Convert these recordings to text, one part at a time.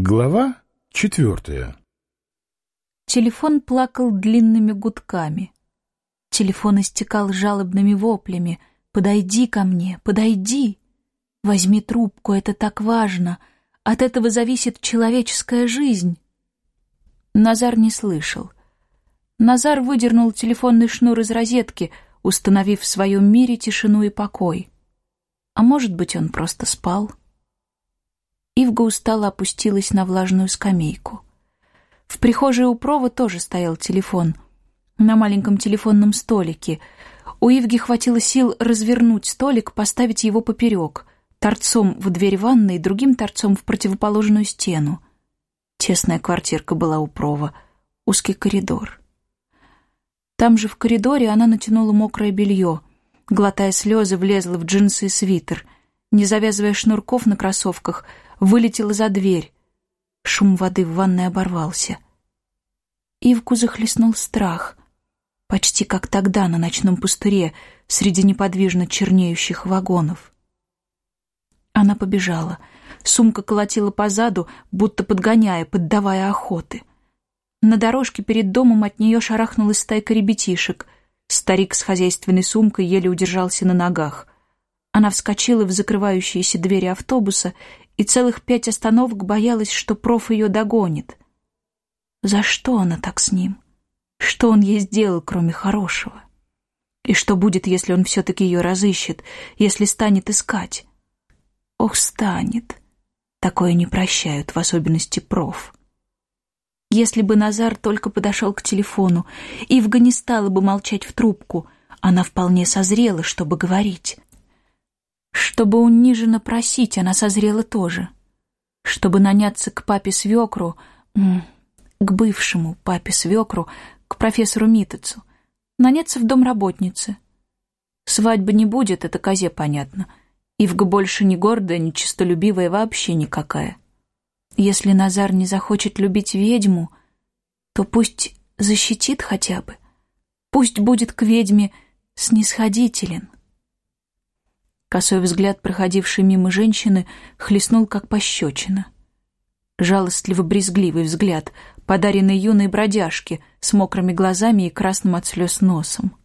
Глава четвертая Телефон плакал длинными гудками. Телефон истекал жалобными воплями. «Подойди ко мне, подойди! Возьми трубку, это так важно. От этого зависит человеческая жизнь». Назар не слышал. Назар выдернул телефонный шнур из розетки, установив в своем мире тишину и покой. А может быть, он просто спал? Ивга устало опустилась на влажную скамейку. В прихожей у Прова тоже стоял телефон. На маленьком телефонном столике. У Ивги хватило сил развернуть столик, поставить его поперек, торцом в дверь ванной, другим торцом в противоположную стену. Тесная квартирка была у Прова, узкий коридор. Там же в коридоре она натянула мокрое белье, глотая слезы, влезла в джинсы и свитер, не завязывая шнурков на кроссовках — вылетела за дверь. Шум воды в ванной оборвался. Ивку захлестнул страх, почти как тогда на ночном пустыре среди неподвижно чернеющих вагонов. Она побежала. Сумка колотила по заду, будто подгоняя, поддавая охоты. На дорожке перед домом от нее шарахнулась стайка ребятишек. Старик с хозяйственной сумкой еле удержался на ногах. Она вскочила в закрывающиеся двери автобуса и целых пять остановок боялась, что проф ее догонит. За что она так с ним? Что он ей сделал, кроме хорошего? И что будет, если он все-таки ее разыщет, если станет искать? Ох, станет. Такое не прощают, в особенности проф. Если бы Назар только подошел к телефону, Ивга не стала бы молчать в трубку, она вполне созрела, чтобы говорить. Чтобы униженно просить, она созрела тоже. Чтобы наняться к папе-свекру, к бывшему папе-свекру, к профессору Митецу, наняться в дом работницы. Свадьбы не будет, это козе понятно. Ивга больше не гордая, не честолюбивая, вообще никакая. Если Назар не захочет любить ведьму, то пусть защитит хотя бы. Пусть будет к ведьме снисходителен. Косой взгляд, проходивший мимо женщины, хлестнул как пощечина. Жалостливо-брезгливый взгляд, подаренный юной бродяжке с мокрыми глазами и красным от слез носом.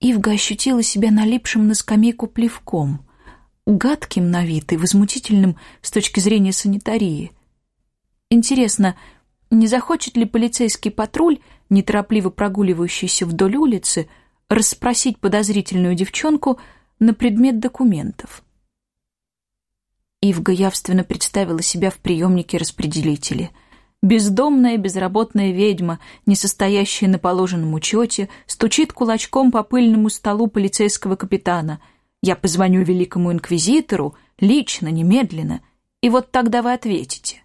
Ивга ощутила себя налипшим на скамейку плевком, гадким на вид и возмутительным с точки зрения санитарии. Интересно, не захочет ли полицейский патруль, неторопливо прогуливающийся вдоль улицы, расспросить подозрительную девчонку, на предмет документов. Ивга явственно представила себя в приемнике распределителя. Бездомная, безработная ведьма, не состоящая на положенном учете, стучит кулачком по пыльному столу полицейского капитана. «Я позвоню великому инквизитору, лично, немедленно, и вот тогда вы ответите».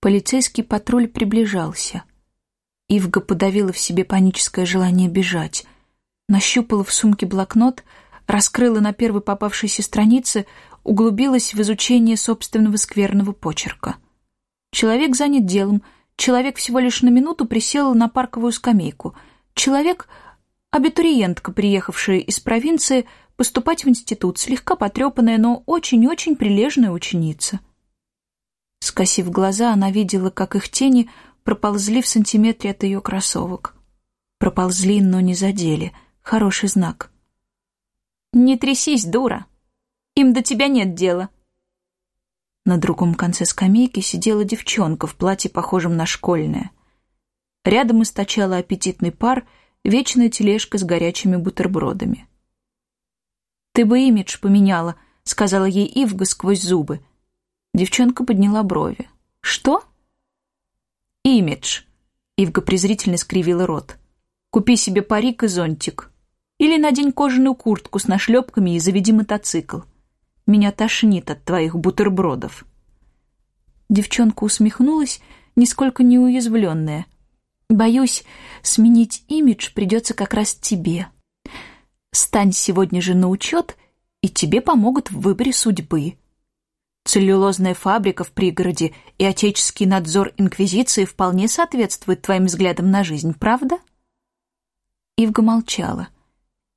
Полицейский патруль приближался. Ивга подавила в себе паническое желание бежать. Нащупала в сумке блокнот — раскрыла на первой попавшейся странице, углубилась в изучение собственного скверного почерка. Человек занят делом, человек всего лишь на минуту присел на парковую скамейку. Человек — абитуриентка, приехавшая из провинции поступать в институт, слегка потрепанная, но очень-очень прилежная ученица. Скосив глаза, она видела, как их тени проползли в сантиметре от ее кроссовок. Проползли, но не задели. Хороший знак. «Не трясись, дура! Им до тебя нет дела!» На другом конце скамейки сидела девчонка в платье, похожем на школьное. Рядом источала аппетитный пар вечная тележка с горячими бутербродами. «Ты бы имидж поменяла», — сказала ей Ивга сквозь зубы. Девчонка подняла брови. «Что?» «Имидж», — Ивга презрительно скривила рот. «Купи себе парик и зонтик». Или надень кожаную куртку с нашлепками и заведи мотоцикл. Меня тошнит от твоих бутербродов». Девчонка усмехнулась, нисколько не уязвленная. «Боюсь, сменить имидж придется как раз тебе. Стань сегодня же на учет, и тебе помогут в выборе судьбы. Целлюлозная фабрика в пригороде и отеческий надзор Инквизиции вполне соответствуют твоим взглядам на жизнь, правда?» Ивга молчала.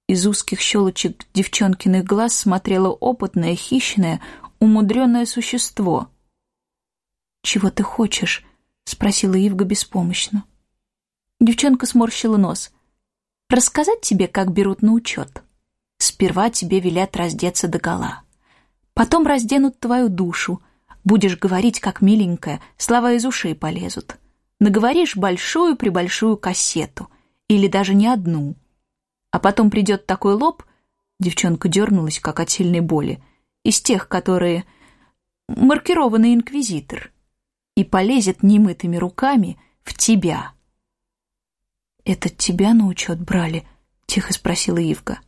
Из узких щелочек девчонкиных глаз смотрело опытное, хищное, умудренное существо. «Чего ты хочешь?» — спросила Ивга беспомощно. Девчонка сморщила нос. «Рассказать тебе, как берут на учет? Сперва тебе велят раздеться догола. Потом разденут твою душу. Будешь говорить, как миленькая, слова из ушей полезут. Наговоришь большую-пребольшую кассету. Или даже не одну. А потом придет такой лоб...» Девчонка дернулась, как от сильной боли. «Из тех, которые... маркированный инквизитор. И полезет немытыми руками в тебя». «Это тебя на учет брали?» — тихо спросила Ивга.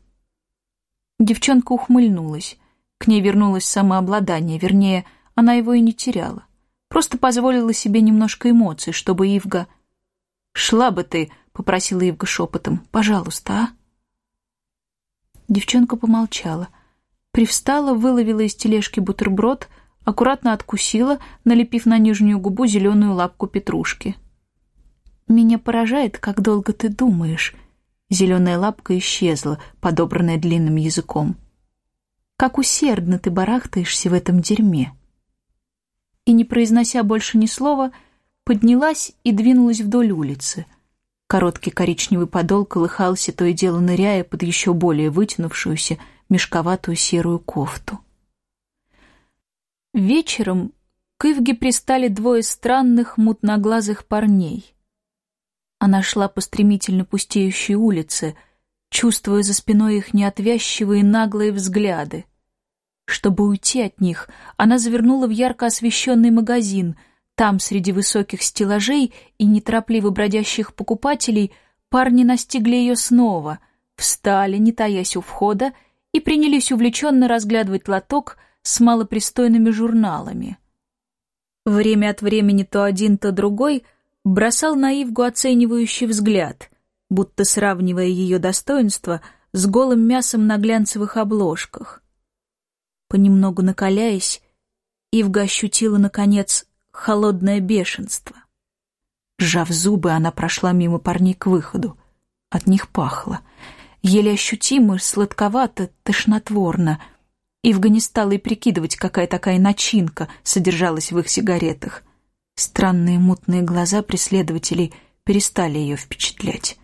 Девчонка ухмыльнулась. К ней вернулось самообладание, вернее, она его и не теряла. Просто позволила себе немножко эмоций, чтобы Ивга... «Шла бы ты», — попросила Ивга шепотом, — «пожалуйста, а?» Девчонка помолчала. Привстала, выловила из тележки бутерброд, аккуратно откусила, налепив на нижнюю губу зеленую лапку петрушки. «Меня поражает, как долго ты думаешь». Зеленая лапка исчезла, подобранная длинным языком. «Как усердно ты барахтаешься в этом дерьме». И, не произнося больше ни слова, поднялась и двинулась вдоль улицы. Короткий коричневый подол колыхался, то и дело ныряя под еще более вытянувшуюся, мешковатую серую кофту. Вечером к Ивге пристали двое странных мутноглазых парней. Она шла по стремительно пустеющей улице, чувствуя за спиной их неотвязчивые наглые взгляды. Чтобы уйти от них, она завернула в ярко освещенный магазин. Там, среди высоких стеллажей и неторопливо бродящих покупателей, парни настигли ее снова, встали, не таясь у входа, и принялись увлеченно разглядывать лоток с малопристойными журналами. Время от времени то один, то другой — бросал на Ивгу оценивающий взгляд, будто сравнивая ее достоинство с голым мясом на глянцевых обложках. Понемногу накаляясь, Ивга ощутила, наконец, холодное бешенство. Сжав зубы, она прошла мимо парней к выходу. От них пахло. Еле ощутимо, сладковато, тошнотворно. Ивга не стала и прикидывать, какая такая начинка содержалась в их сигаретах. Странные мутные глаза преследователей перестали ее впечатлять.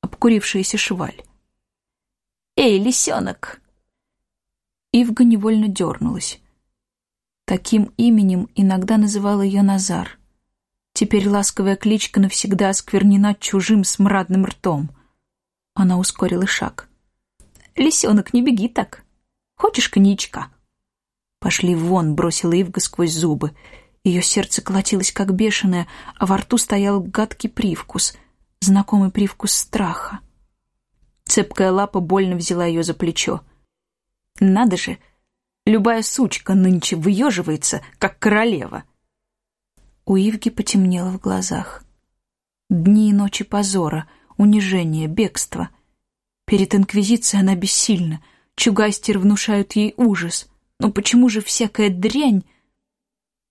Обкурившаяся шваль. «Эй, лисенок!» Ивга невольно дернулась. Таким именем иногда называл ее Назар. Теперь ласковая кличка навсегда осквернена чужим смрадным ртом. Она ускорила шаг. «Лисенок, не беги так. Хочешь коньячка?» «Пошли вон», — бросила Ивга сквозь зубы. Ее сердце колотилось как бешеное, а во рту стоял гадкий привкус, знакомый привкус страха. Цепкая лапа больно взяла ее за плечо. «Надо же! Любая сучка нынче выеживается, как королева!» У Ивги потемнело в глазах. Дни и ночи позора, унижения, бегства. Перед Инквизицией она бессильна, чугайстеры внушают ей ужас. Но почему же всякая дрянь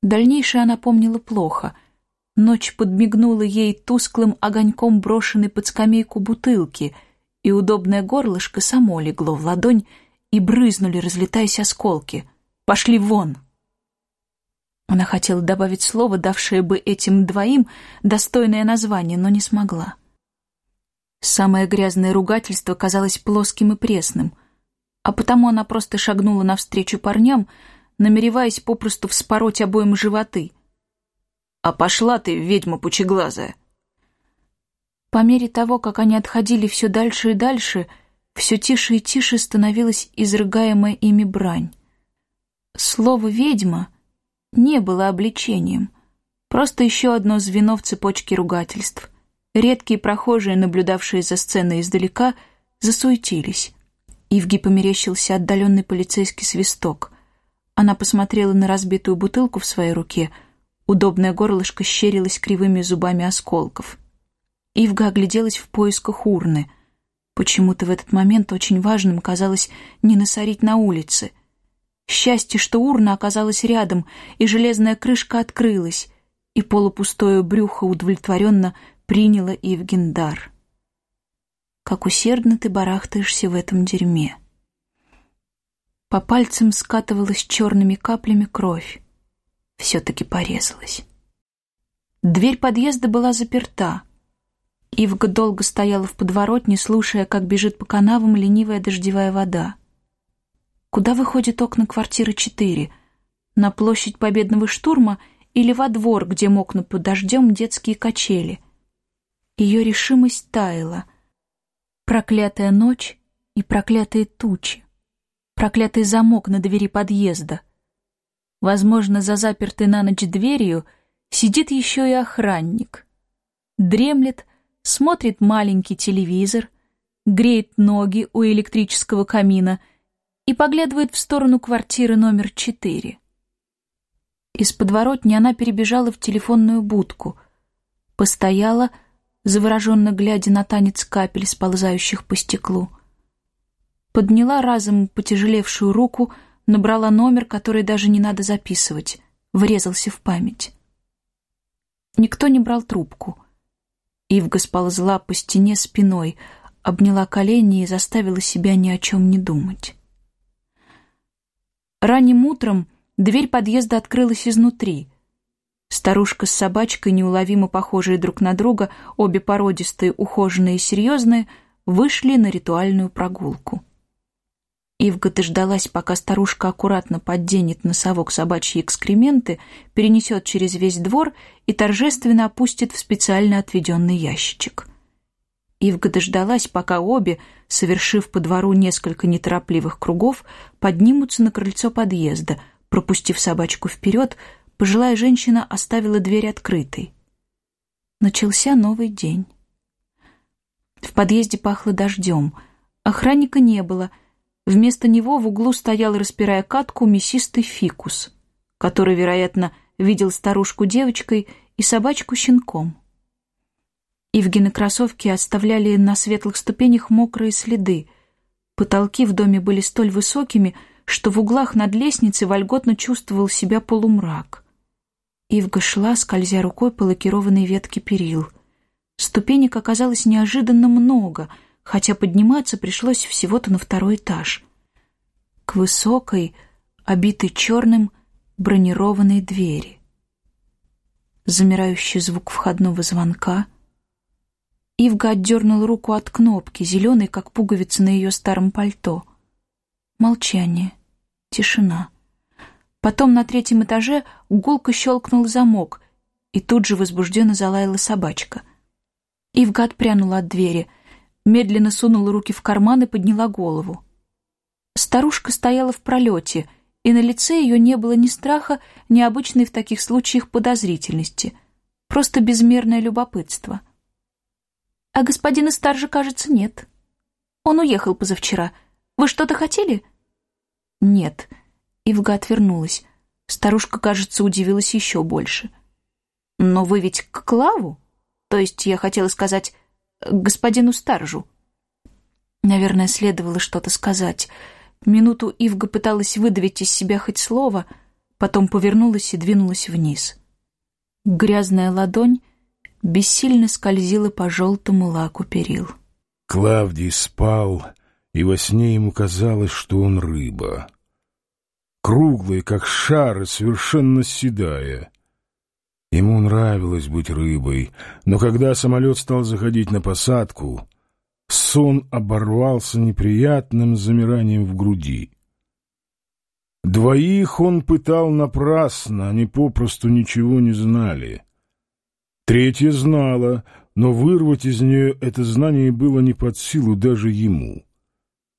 Дальнейшее она помнила плохо. Ночь подмигнула ей тусклым огоньком брошенной под скамейку бутылки, и удобное горлышко само легло в ладонь, и брызнули, разлетаясь осколки. «Пошли вон!» Она хотела добавить слово, давшее бы этим двоим достойное название, но не смогла. Самое грязное ругательство казалось плоским и пресным, а потому она просто шагнула навстречу парням, намереваясь попросту вспороть обоим животы. «А пошла ты, ведьма пучеглазая!» По мере того, как они отходили все дальше и дальше, все тише и тише становилась изрыгаемая ими брань. Слово «ведьма» не было обличением, просто еще одно звено в цепочке ругательств. Редкие прохожие, наблюдавшие за сценой издалека, засуетились. Ивги померещился отдаленный полицейский свисток. Она посмотрела на разбитую бутылку в своей руке. Удобное горлышко щерилось кривыми зубами осколков. Ивга огляделась в поисках урны. Почему-то в этот момент очень важным казалось не насорить на улице. Счастье, что урна оказалась рядом, и железная крышка открылась, и полупустое брюхо удовлетворенно приняло Ивгин дар. «Как усердно ты барахтаешься в этом дерьме!» По пальцам скатывалась черными каплями кровь. Все-таки порезалась. Дверь подъезда была заперта. Ивга долго стояла в подворотне, слушая, как бежит по канавам ленивая дождевая вода. Куда выходят окна квартиры 4? На площадь Победного штурма или во двор, где мокнут под дождем детские качели? Ее решимость таяла. Проклятая ночь и проклятые тучи. Проклятый замок на двери подъезда. Возможно, за запертой на ночь дверью сидит еще и охранник. Дремлет, смотрит маленький телевизор, греет ноги у электрического камина и поглядывает в сторону квартиры номер четыре. Из подворотни она перебежала в телефонную будку, постояла, завороженно глядя на танец капель, сползающих по стеклу. Подняла разом потяжелевшую руку, набрала номер, который даже не надо записывать, врезался в память. Никто не брал трубку. Ивга сползла по стене спиной, обняла колени и заставила себя ни о чем не думать. Ранним утром дверь подъезда открылась изнутри. Старушка с собачкой, неуловимо похожие друг на друга, обе породистые, ухоженные и серьезные, вышли на ритуальную прогулку. Ивга дождалась, пока старушка аккуратно подденет носовок собачьи экскременты, перенесет через весь двор и торжественно опустит в специально отведенный ящичек. Ивга дождалась, пока обе, совершив по двору несколько неторопливых кругов, поднимутся на крыльцо подъезда. Пропустив собачку вперед, пожилая женщина оставила дверь открытой. Начался новый день. В подъезде пахло дождем. Охранника не было — Вместо него в углу стоял, распирая катку, мясистый фикус, который, вероятно, видел старушку девочкой и собачку щенком. Ивгины кроссовки оставляли на светлых ступенях мокрые следы. Потолки в доме были столь высокими, что в углах над лестницей вольготно чувствовал себя полумрак. Ивга шла, скользя рукой по лакированной ветке перил. Ступенек оказалось неожиданно много — хотя подниматься пришлось всего-то на второй этаж. К высокой, обитой черным, бронированной двери. Замирающий звук входного звонка. Ивга отдернул руку от кнопки, зеленой, как пуговица на ее старом пальто. Молчание, тишина. Потом на третьем этаже гулко щелкнул замок, и тут же возбужденно залаяла собачка. Ивга отпрянула от двери — медленно сунула руки в карман и подняла голову. Старушка стояла в пролете, и на лице ее не было ни страха, ни обычной в таких случаях подозрительности, просто безмерное любопытство. А господина Старжа, кажется, нет. Он уехал позавчера. Вы что-то хотели? Нет. Ивга отвернулась. Старушка, кажется, удивилась еще больше. Но вы ведь к Клаву? То есть, я хотела сказать, господину Старжу». Наверное, следовало что-то сказать. Минуту Ивга пыталась выдавить из себя хоть слово, потом повернулась и двинулась вниз. Грязная ладонь бессильно скользила по желтому лаку перил. Клавдий спал, и во сне ему казалось, что он рыба. Круглая, как шар, совершенно седая. Ему нравилось быть рыбой, но когда самолет стал заходить на посадку, сон оборвался неприятным замиранием в груди. Двоих он пытал напрасно, они попросту ничего не знали. Третья знала, но вырвать из нее это знание было не под силу даже ему.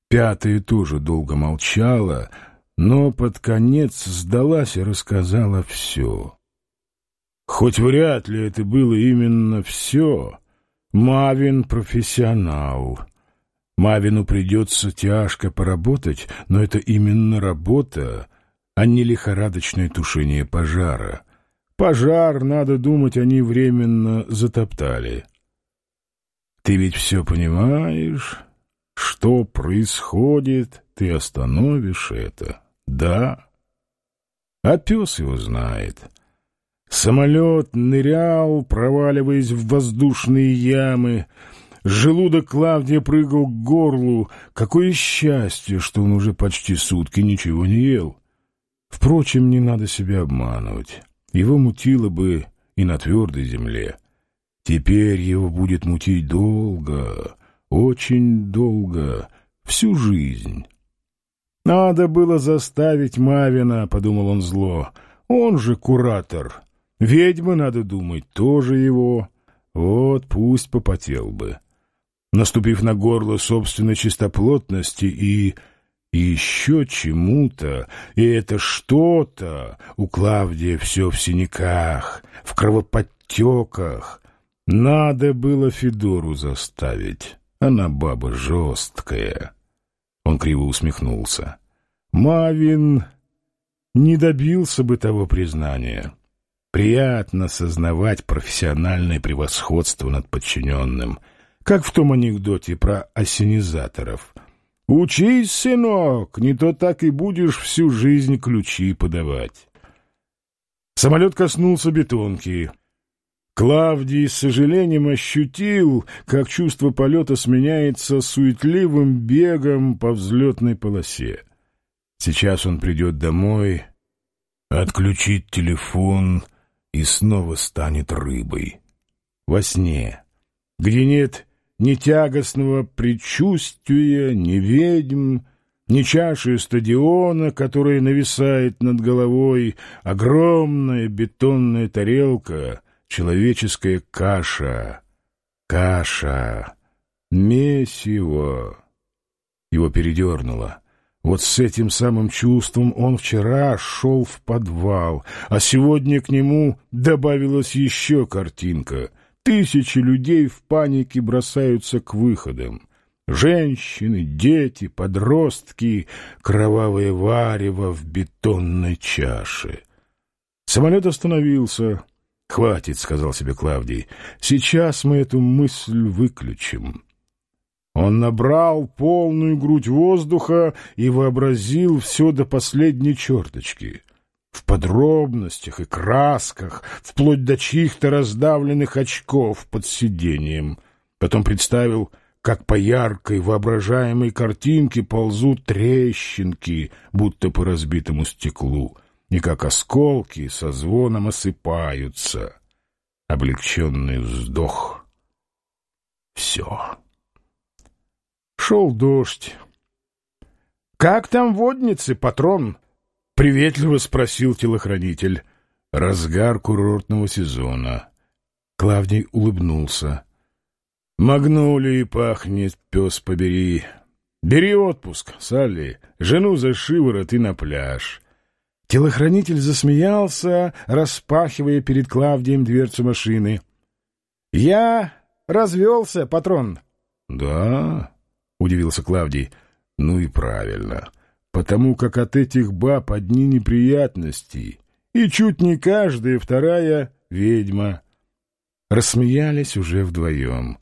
Пятая тоже долго молчала, но под конец сдалась и рассказала все. Хоть вряд ли это было именно все, Мавин — профессионал. Мавину придется тяжко поработать, но это именно работа, а не лихорадочное тушение пожара. Пожар, надо думать, они временно затоптали. Ты ведь все понимаешь? Что происходит, ты остановишь это, да? А пес его знает — Самолет нырял, проваливаясь в воздушные ямы. Желудок Клавдия прыгал к горлу. Какое счастье, что он уже почти сутки ничего не ел. Впрочем, не надо себя обманывать. Его мутило бы и на твердой земле. Теперь его будет мутить долго, очень долго, всю жизнь. «Надо было заставить Мавина», — подумал он зло. «Он же куратор. Ведьмы, надо думать, тоже его. Вот пусть попотел бы». Наступив на горло собственной чистоплотности и еще чему-то, и это что-то у Клавдия все в синяках, в кровоподтеках. Надо было Федору заставить. Она баба жесткая. Он криво усмехнулся. Мавин не добился бы того признания. Приятно сознавать профессиональное превосходство над подчиненным, как в том анекдоте про осенизаторов. «Учись, сынок, не то так и будешь всю жизнь ключи подавать». Самолет коснулся бетонки — Клавдий с сожалением ощутил, как чувство полета сменяется суетливым бегом по взлетной полосе. Сейчас он придет домой, отключит телефон и снова станет рыбой. Во сне, где нет ни тягостного предчувствия, ни ведьм, ни чаши стадиона, которая нависает над головой, огромная бетонная тарелка — человеческая каша, каша, месиво. Его передернуло. Вот с этим самым чувством он вчера шел в подвал, а сегодня к нему добавилась еще картинка. Тысячи людей в панике бросаются к выходам. Женщины, дети, подростки, кровавое варево в бетонной чаше. Самолет остановился. «Хватит», — сказал себе Клавдий, — «сейчас мы эту мысль выключим». Он набрал полную грудь воздуха и вообразил все до последней черточки. В подробностях и красках, вплоть до чьих-то раздавленных очков под сиденьем. Потом представил, как по яркой воображаемой картинке ползут трещинки, будто по разбитому стеклу — и как осколки со звоном осыпаются. Облегченный вздох. Все. Шел дождь. «Как там водницы, патрон?» — приветливо спросил телохранитель. Разгар курортного сезона. Клавдий улыбнулся. «Магнолией пахнет, пес побери. Бери отпуск, Салли, жену за шиворот и на пляж. Телохранитель засмеялся, распахивая перед Клавдием дверцу машины. — Я развелся, патрон. — Да, — удивился Клавдий. — Ну и правильно, потому как от этих баб одни неприятности, и чуть не каждая вторая ведьма. Рассмеялись уже вдвоем.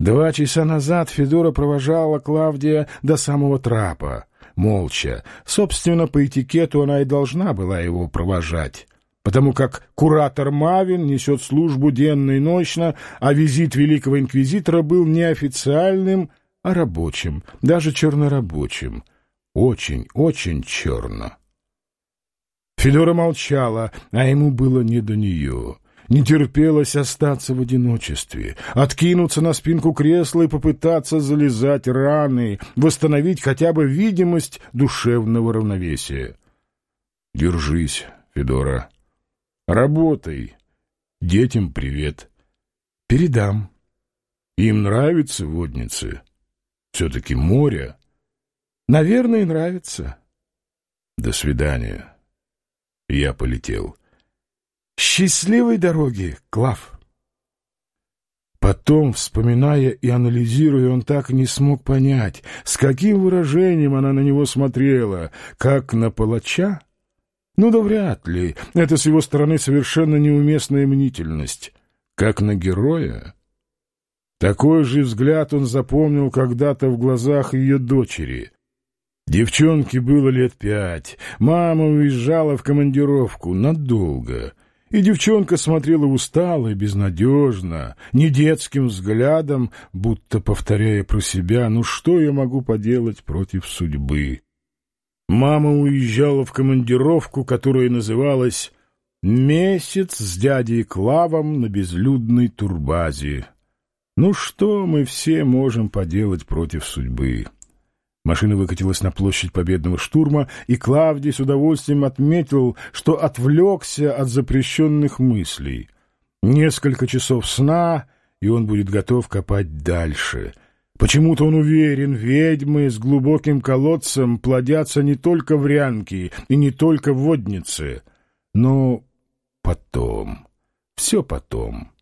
Два часа назад Федора провожала Клавдия до самого трапа молча. Собственно, по этикету она и должна была его провожать, потому как куратор Мавин несет службу денно и ночно, а визит великого инквизитора был не официальным, а рабочим, даже чернорабочим. Очень, очень черно. Федора молчала, а ему было не до нее — не терпелось остаться в одиночестве, откинуться на спинку кресла и попытаться залезать раны, восстановить хотя бы видимость душевного равновесия. Держись, Федора. Работай. Детям привет. Передам. Им нравятся водницы. Все-таки море. Наверное, нравится. До свидания. Я полетел. Счастливой дороги, Клав! Потом, вспоминая и анализируя, он так и не смог понять, с каким выражением она на него смотрела, как на палача? Ну да вряд ли, это с его стороны совершенно неуместная мнительность. Как на героя? Такой же взгляд он запомнил когда-то в глазах ее дочери. Девчонке было лет пять, мама уезжала в командировку надолго — и девчонка смотрела устало и безнадежно, не детским взглядом, будто повторяя про себя «Ну что я могу поделать против судьбы?» Мама уезжала в командировку, которая называлась Месяц с дядей Клавом на безлюдной турбазе. Ну что мы все можем поделать против судьбы? Машина выкатилась на площадь победного штурма, и Клавдий с удовольствием отметил, что отвлекся от запрещенных мыслей. Несколько часов сна, и он будет готов копать дальше. Почему-то он уверен, ведьмы с глубоким колодцем плодятся не только в рянке и не только в воднице. Но потом, все потом.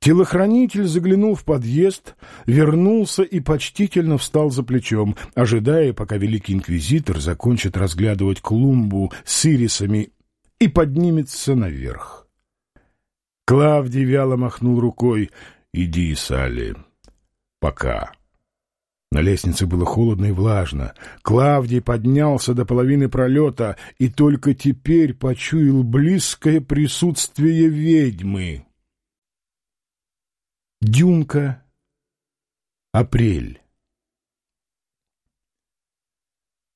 Телохранитель заглянул в подъезд, вернулся и почтительно встал за плечом, ожидая, пока великий инквизитор закончит разглядывать клумбу с ирисами и поднимется наверх. Клавдий вяло махнул рукой. «Иди, Салли. Пока». На лестнице было холодно и влажно. Клавдий поднялся до половины пролета и только теперь почуял близкое присутствие ведьмы. Дюнка. Апрель.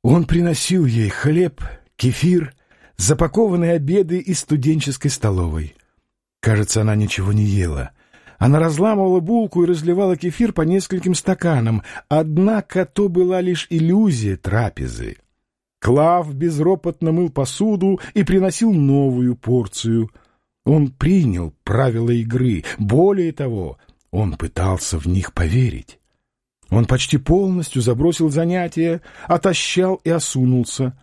Он приносил ей хлеб, кефир, запакованные обеды из студенческой столовой. Кажется, она ничего не ела. Она разламывала булку и разливала кефир по нескольким стаканам, однако то была лишь иллюзия трапезы. Клав безропотно мыл посуду и приносил новую порцию. Он принял правила игры. Более того, он пытался в них поверить. Он почти полностью забросил занятия, отощал и осунулся.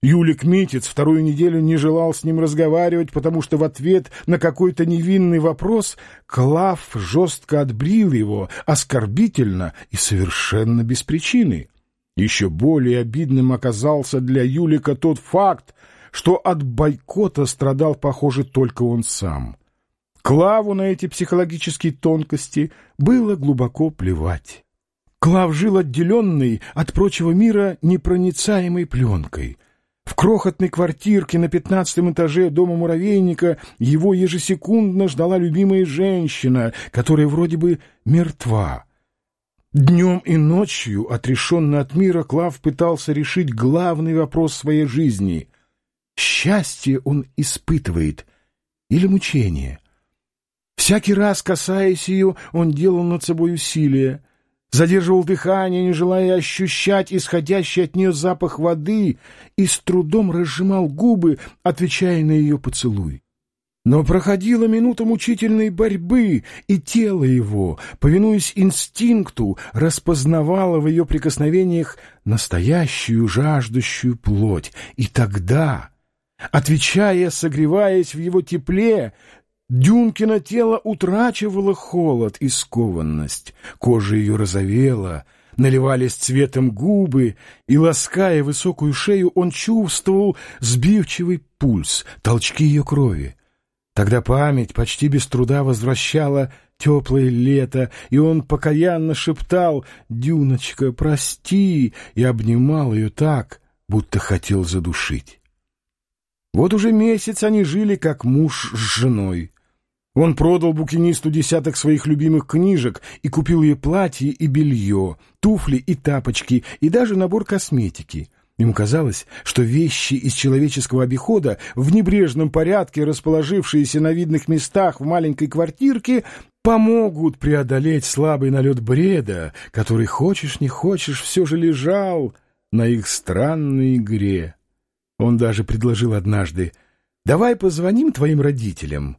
Юлик Митец вторую неделю не желал с ним разговаривать, потому что в ответ на какой-то невинный вопрос Клав жестко отбрил его, оскорбительно и совершенно без причины. Еще более обидным оказался для Юлика тот факт, что от бойкота страдал, похоже, только он сам. Клаву на эти психологические тонкости было глубоко плевать. Клав жил отделенный от прочего мира непроницаемой пленкой. В крохотной квартирке на пятнадцатом этаже дома муравейника его ежесекундно ждала любимая женщина, которая вроде бы мертва. Днем и ночью, отрешенно от мира, Клав пытался решить главный вопрос своей жизни. Счастье он испытывает или мучение? Всякий раз, касаясь ее, он делал над собой усилия, задерживал дыхание, не желая ощущать исходящий от нее запах воды, и с трудом разжимал губы, отвечая на ее поцелуй. Но проходила минута мучительной борьбы, и тело его, повинуясь инстинкту, распознавало в ее прикосновениях настоящую жаждущую плоть. И тогда, отвечая, согреваясь в его тепле, Дюнкино тело утрачивало холод и скованность, кожа ее розовела, наливались цветом губы, и, лаская высокую шею, он чувствовал сбивчивый пульс, толчки ее крови. Тогда память почти без труда возвращала теплое лето, и он покаянно шептал «Дюночка, прости!» и обнимал ее так, будто хотел задушить. Вот уже месяц они жили, как муж с женой. Он продал букинисту десяток своих любимых книжек и купил ей платье и белье, туфли и тапочки, и даже набор косметики. Ему казалось, что вещи из человеческого обихода, в небрежном порядке расположившиеся на видных местах в маленькой квартирке, помогут преодолеть слабый налет бреда, который, хочешь не хочешь, все же лежал на их странной игре. Он даже предложил однажды «Давай позвоним твоим родителям».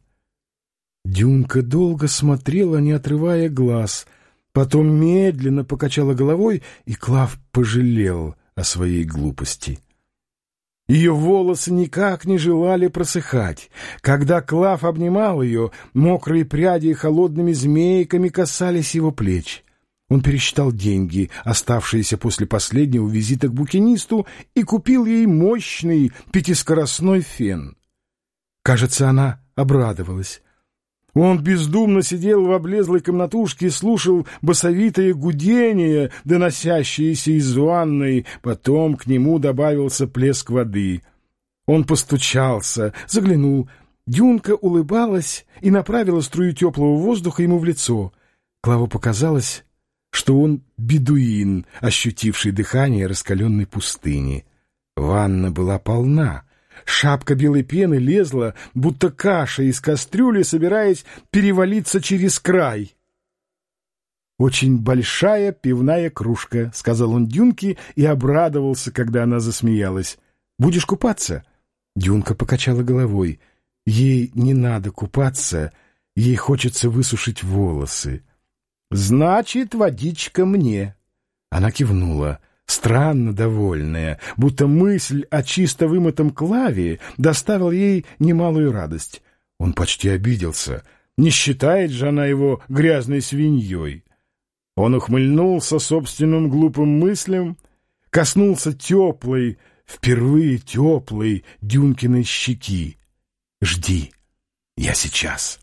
Дюнка долго смотрела, не отрывая глаз, потом медленно покачала головой, и Клав пожалел о своей глупости. Ее волосы никак не желали просыхать. Когда Клав обнимал ее, мокрые пряди холодными змейками касались его плеч. Он пересчитал деньги, оставшиеся после последнего визита к букинисту, и купил ей мощный пятискоростной фен. Кажется, она обрадовалась. Он бездумно сидел в облезлой комнатушке и слушал басовитое гудение, доносящееся из ванной, потом к нему добавился плеск воды. Он постучался, заглянул. Дюнка улыбалась и направила струю теплого воздуха ему в лицо. Клаву показалось, что он бедуин, ощутивший дыхание раскаленной пустыни. Ванна была полна — Шапка белой пены лезла, будто каша из кастрюли, собираясь перевалиться через край. «Очень большая пивная кружка», — сказал он Дюнке и обрадовался, когда она засмеялась. «Будешь купаться?» Дюнка покачала головой. Ей не надо купаться, ей хочется высушить волосы. «Значит, водичка мне». Она кивнула, странно довольная, будто мысль о чисто вымытом клаве доставила ей немалую радость. Он почти обиделся. Не считает же она его грязной свиньей. Он ухмыльнулся собственным глупым мыслям, коснулся теплой, впервые теплой Дюнкиной щеки. «Жди, я сейчас».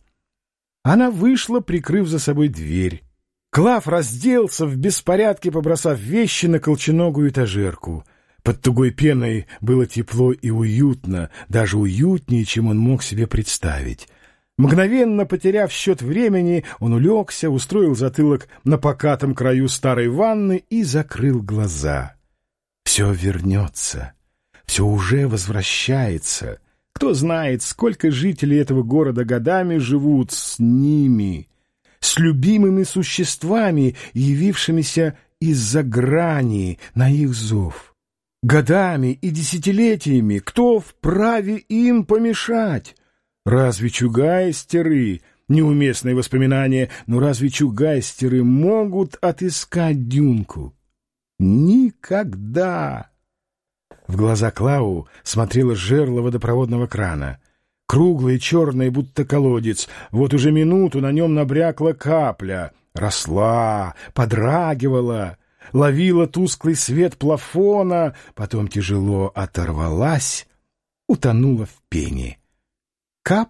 Она вышла, прикрыв за собой дверь. Клав разделся в беспорядке, побросав вещи на колченогую этажерку. Под тугой пеной было тепло и уютно, даже уютнее, чем он мог себе представить. Мгновенно потеряв счет времени, он улегся, устроил затылок на покатом краю старой ванны и закрыл глаза. Все вернется, все уже возвращается. Кто знает, сколько жителей этого города годами живут с ними, с любимыми существами, явившимися из-за грани на их зов. Годами и десятилетиями кто вправе им помешать? Разве чугайстеры, неуместные воспоминания, но разве чугайстеры могут отыскать дюнку? Никогда! В глаза Клау смотрело жерло водопроводного крана. Круглый, черный, будто колодец. Вот уже минуту на нем набрякла капля. Росла, подрагивала, ловила тусклый свет плафона, потом тяжело оторвалась, утонула в пене. Кап!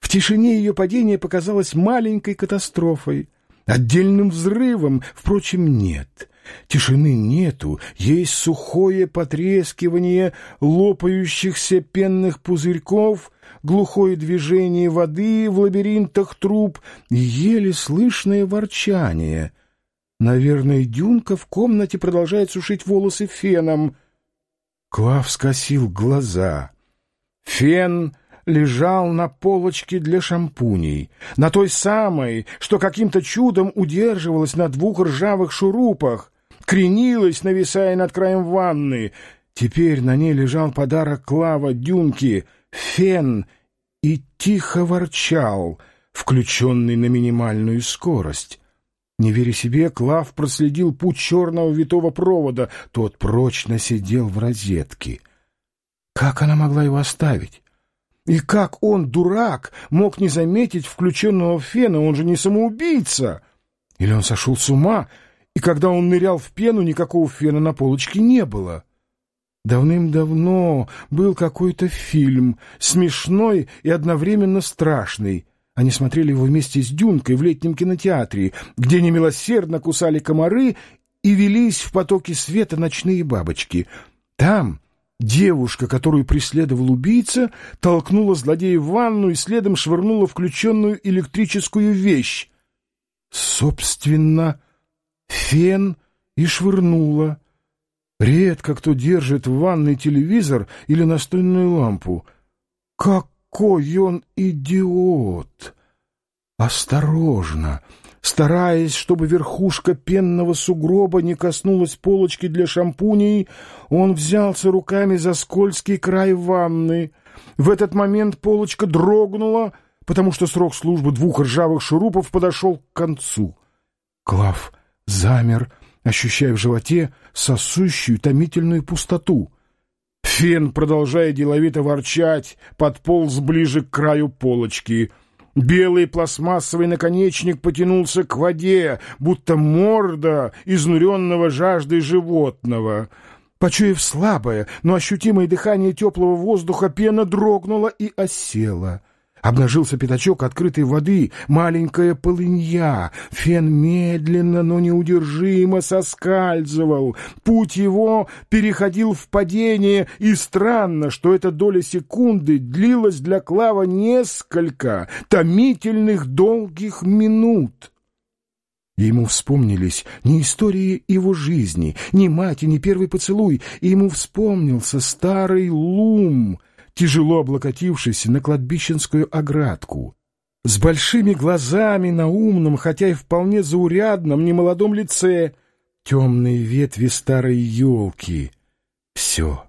В тишине ее падение показалось маленькой катастрофой. Отдельным взрывом, впрочем, нет. Тишины нету, есть сухое потрескивание лопающихся пенных пузырьков, глухое движение воды в лабиринтах труб и еле слышное ворчание. Наверное, Дюнка в комнате продолжает сушить волосы феном. Клав скосил глаза. Фен лежал на полочке для шампуней, на той самой, что каким-то чудом удерживалась на двух ржавых шурупах, кренилась, нависая над краем ванны. Теперь на ней лежал подарок Клава Дюнки — фен, и тихо ворчал, включенный на минимальную скорость. Не веря себе, Клав проследил путь черного витого провода, тот прочно сидел в розетке. Как она могла его оставить? И как он, дурак, мог не заметить включенного фена? Он же не самоубийца. Или он сошел с ума, и когда он нырял в пену, никакого фена на полочке не было? Давным-давно был какой-то фильм, смешной и одновременно страшный. Они смотрели его вместе с Дюнкой в летнем кинотеатре, где немилосердно кусали комары и велись в потоке света ночные бабочки. Там Девушка, которую преследовал убийца, толкнула злодея в ванну и следом швырнула включенную электрическую вещь. Собственно, фен и швырнула. Редко кто держит в ванной телевизор или настольную лампу. Какой он идиот! Осторожно! Стараясь, чтобы верхушка пенного сугроба не коснулась полочки для шампуней, он взялся руками за скользкий край ванны. В этот момент полочка дрогнула, потому что срок службы двух ржавых шурупов подошел к концу. Клав замер, ощущая в животе сосущую томительную пустоту. Фен, продолжая деловито ворчать, подполз ближе к краю полочки — Белый пластмассовый наконечник потянулся к воде, будто морда изнуренного жаждой животного. Почуяв слабое, но ощутимое дыхание теплого воздуха, пена дрогнула и осела. Обнажился пятачок открытой воды, маленькая полынья. Фен медленно, но неудержимо соскальзывал. Путь его переходил в падение, и странно, что эта доля секунды длилась для Клава несколько томительных долгих минут. Ему вспомнились не истории его жизни, ни мать ни первый поцелуй, и ему вспомнился старый лум, тяжело облокотившийся на кладбищенскую оградку, с большими глазами на умном, хотя и вполне заурядном, немолодом лице, темные ветви старой елки. Все.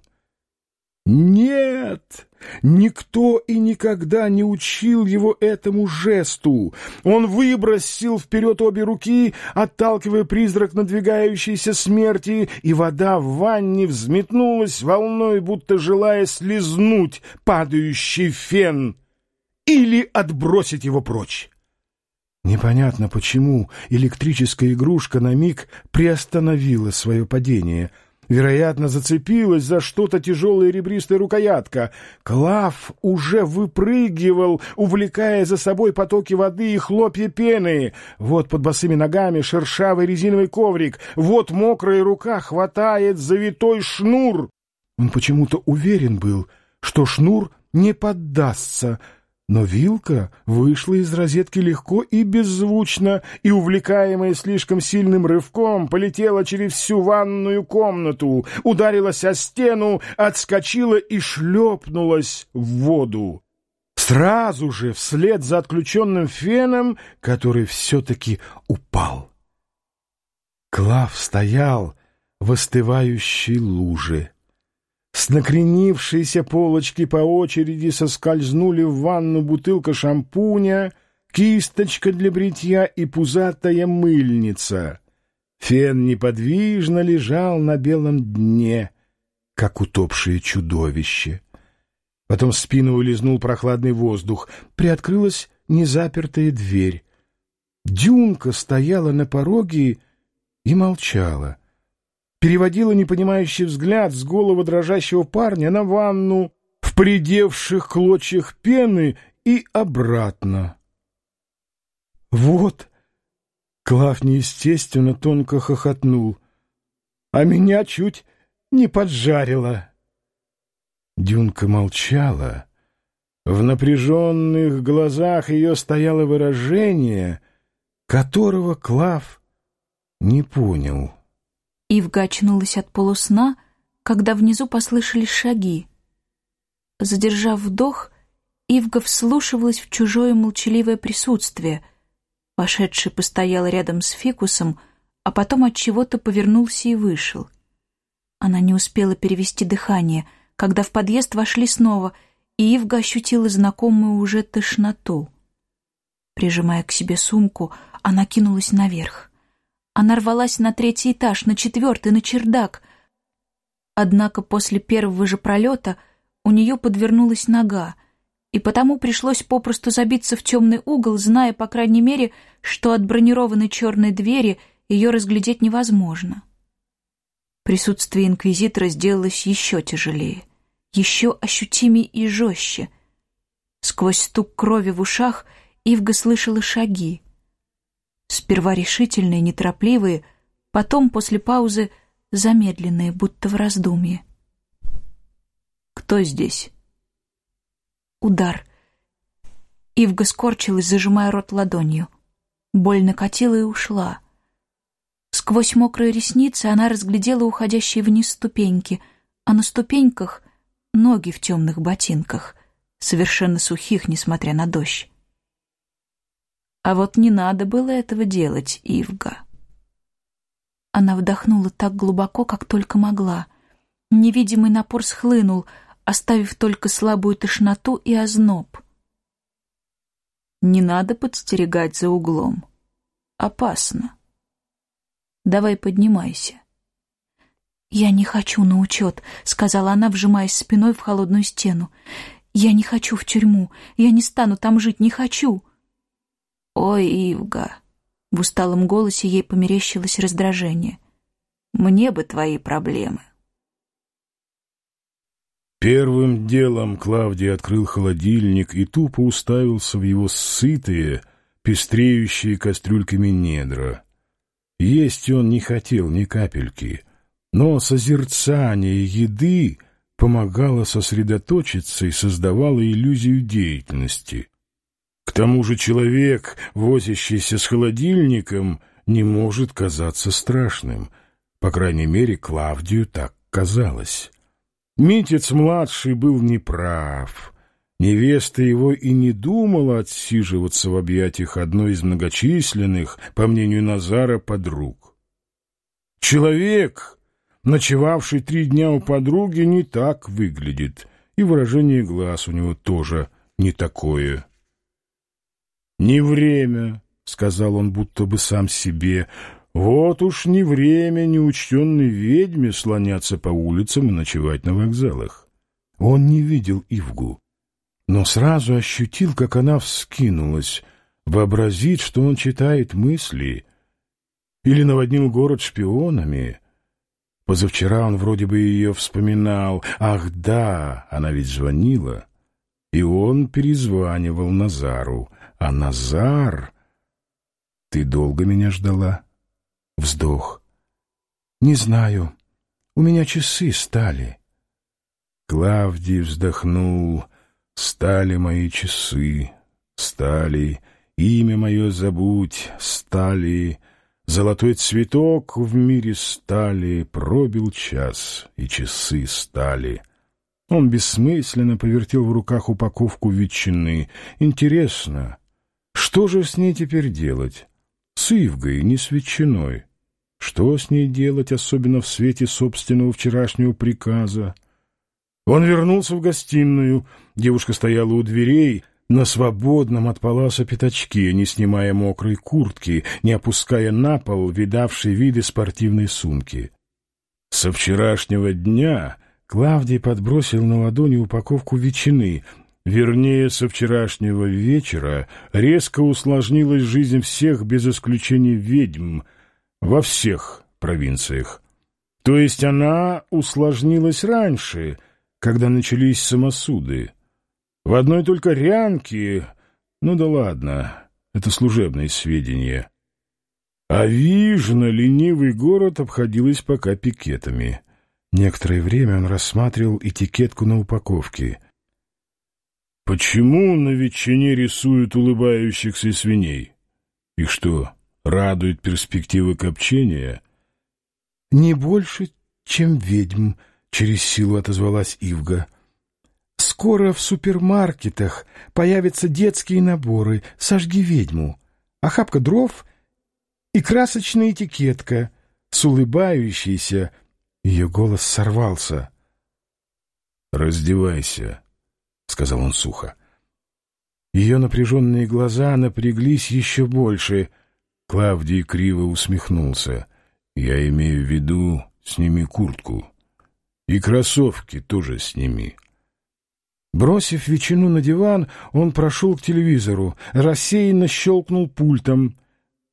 Нет! Никто и никогда не учил его этому жесту. Он выбросил вперед обе руки, отталкивая призрак надвигающейся смерти, и вода в ванне взметнулась волной, будто желая слезнуть падающий фен или отбросить его прочь. Непонятно почему электрическая игрушка на миг приостановила свое падение — Вероятно, зацепилась за что-то тяжелая ребристая рукоятка. Клав уже выпрыгивал, увлекая за собой потоки воды и хлопья пены. Вот под босыми ногами шершавый резиновый коврик, вот мокрая рука хватает завитой шнур. Он почему-то уверен был, что шнур не поддастся, но вилка вышла из розетки легко и беззвучно, и, увлекаемая слишком сильным рывком, полетела через всю ванную комнату, ударилась о стену, отскочила и шлепнулась в воду. Сразу же, вслед за отключенным феном, который все-таки упал. Клав стоял в остывающей луже. С накренившейся полочки по очереди соскользнули в ванну бутылка шампуня, кисточка для бритья и пузатая мыльница. Фен неподвижно лежал на белом дне, как утопшее чудовище. Потом в спину улизнул прохладный воздух, приоткрылась незапертая дверь. Дюнка стояла на пороге и молчала переводила непонимающий взгляд с голого дрожащего парня на ванну в придевших клочьях пены и обратно. «Вот!» — Клав неестественно тонко хохотнул. «А меня чуть не поджарило!» Дюнка молчала. В напряженных глазах ее стояло выражение, которого Клав не понял. Ивга очнулась от полусна, когда внизу послышались шаги. Задержав вдох, Ивга вслушивалась в чужое молчаливое присутствие. Вошедший постоял рядом с фикусом, а потом от чего-то повернулся и вышел. Она не успела перевести дыхание, когда в подъезд вошли снова, и Ивга ощутила знакомую уже тошноту. Прижимая к себе сумку, она кинулась наверх. Она рвалась на третий этаж, на четвертый, на чердак. Однако после первого же пролета у нее подвернулась нога, и потому пришлось попросту забиться в темный угол, зная, по крайней мере, что от бронированной черной двери ее разглядеть невозможно. Присутствие инквизитора сделалось еще тяжелее, еще ощутимее и жестче. Сквозь стук крови в ушах Ивга слышала шаги. Сперва решительные, неторопливые, потом, после паузы, замедленные, будто в раздумье. «Кто здесь?» Удар. Ивга скорчилась, зажимая рот ладонью. Боль накатила и ушла. Сквозь мокрые ресницы она разглядела уходящие вниз ступеньки, а на ступеньках — ноги в темных ботинках, совершенно сухих, несмотря на дождь. А вот не надо было этого делать, Ивга. Она вдохнула так глубоко, как только могла. Невидимый напор схлынул, оставив только слабую тошноту и озноб. Не надо подстерегать за углом. Опасно. Давай поднимайся. «Я не хочу на учет», — сказала она, вжимаясь спиной в холодную стену. «Я не хочу в тюрьму. Я не стану там жить, не хочу». «Ой, Ивга!» — в усталом голосе ей померещилось раздражение. «Мне бы твои проблемы». Первым делом Клавдий открыл холодильник и тупо уставился в его сытые, пестреющие кастрюльками недра. Есть он не хотел ни капельки, но созерцание еды помогало сосредоточиться и создавало иллюзию деятельности. К тому же человек, возящийся с холодильником, не может казаться страшным. По крайней мере, Клавдию так казалось. Митец-младший был неправ. Невеста его и не думала отсиживаться в объятиях одной из многочисленных, по мнению Назара, подруг. Человек, ночевавший три дня у подруги, не так выглядит, и выражение глаз у него тоже не такое. «Не время», — сказал он будто бы сам себе, — «вот уж не время неучтенной ведьме слоняться по улицам и ночевать на вокзалах». Он не видел Ивгу но сразу ощутил, как она вскинулась, вообразит, что он читает мысли или наводнил город шпионами. Позавчера он вроде бы ее вспоминал. Ах, да, она ведь звонила. И он перезванивал Назару. А Назар... Ты долго меня ждала? Вздох. Не знаю. У меня часы стали. Клавдий вздохнул. Стали мои часы, стали, имя мое забудь, стали, Золотой цветок в мире стали, пробил час, и часы стали. Он бессмысленно повертел в руках упаковку ветчины. Интересно, что же с ней теперь делать? С Ивгой, не с ветчиной. Что с ней делать, особенно в свете собственного вчерашнего приказа? Он вернулся в гостиную. Девушка стояла у дверей, на свободном от паласа пятачке, не снимая мокрой куртки, не опуская на пол видавшей виды спортивной сумки. Со вчерашнего дня Клавдий подбросил на ладони упаковку ветчины. Вернее, со вчерашнего вечера резко усложнилась жизнь всех, без исключения ведьм, во всех провинциях. То есть она усложнилась раньше — когда начались самосуды. В одной только Рянке... Ну да ладно, это служебные сведения. А Вижна, ленивый город, обходилась пока пикетами. Некоторое время он рассматривал этикетку на упаковке. Почему на ветчине рисуют улыбающихся свиней? И что, радует перспективы копчения? Не больше, чем ведьм, — через силу отозвалась Ивга. «Скоро в супермаркетах появятся детские наборы «Сожги ведьму», охапка дров и красочная этикетка с улыбающейся. Ее голос сорвался. «Раздевайся», — сказал он сухо. Ее напряженные глаза напряглись еще больше. Клавдий криво усмехнулся. «Я имею в виду, сними куртку». И кроссовки тоже сними. Бросив ветчину на диван, он прошел к телевизору, рассеянно щелкнул пультом.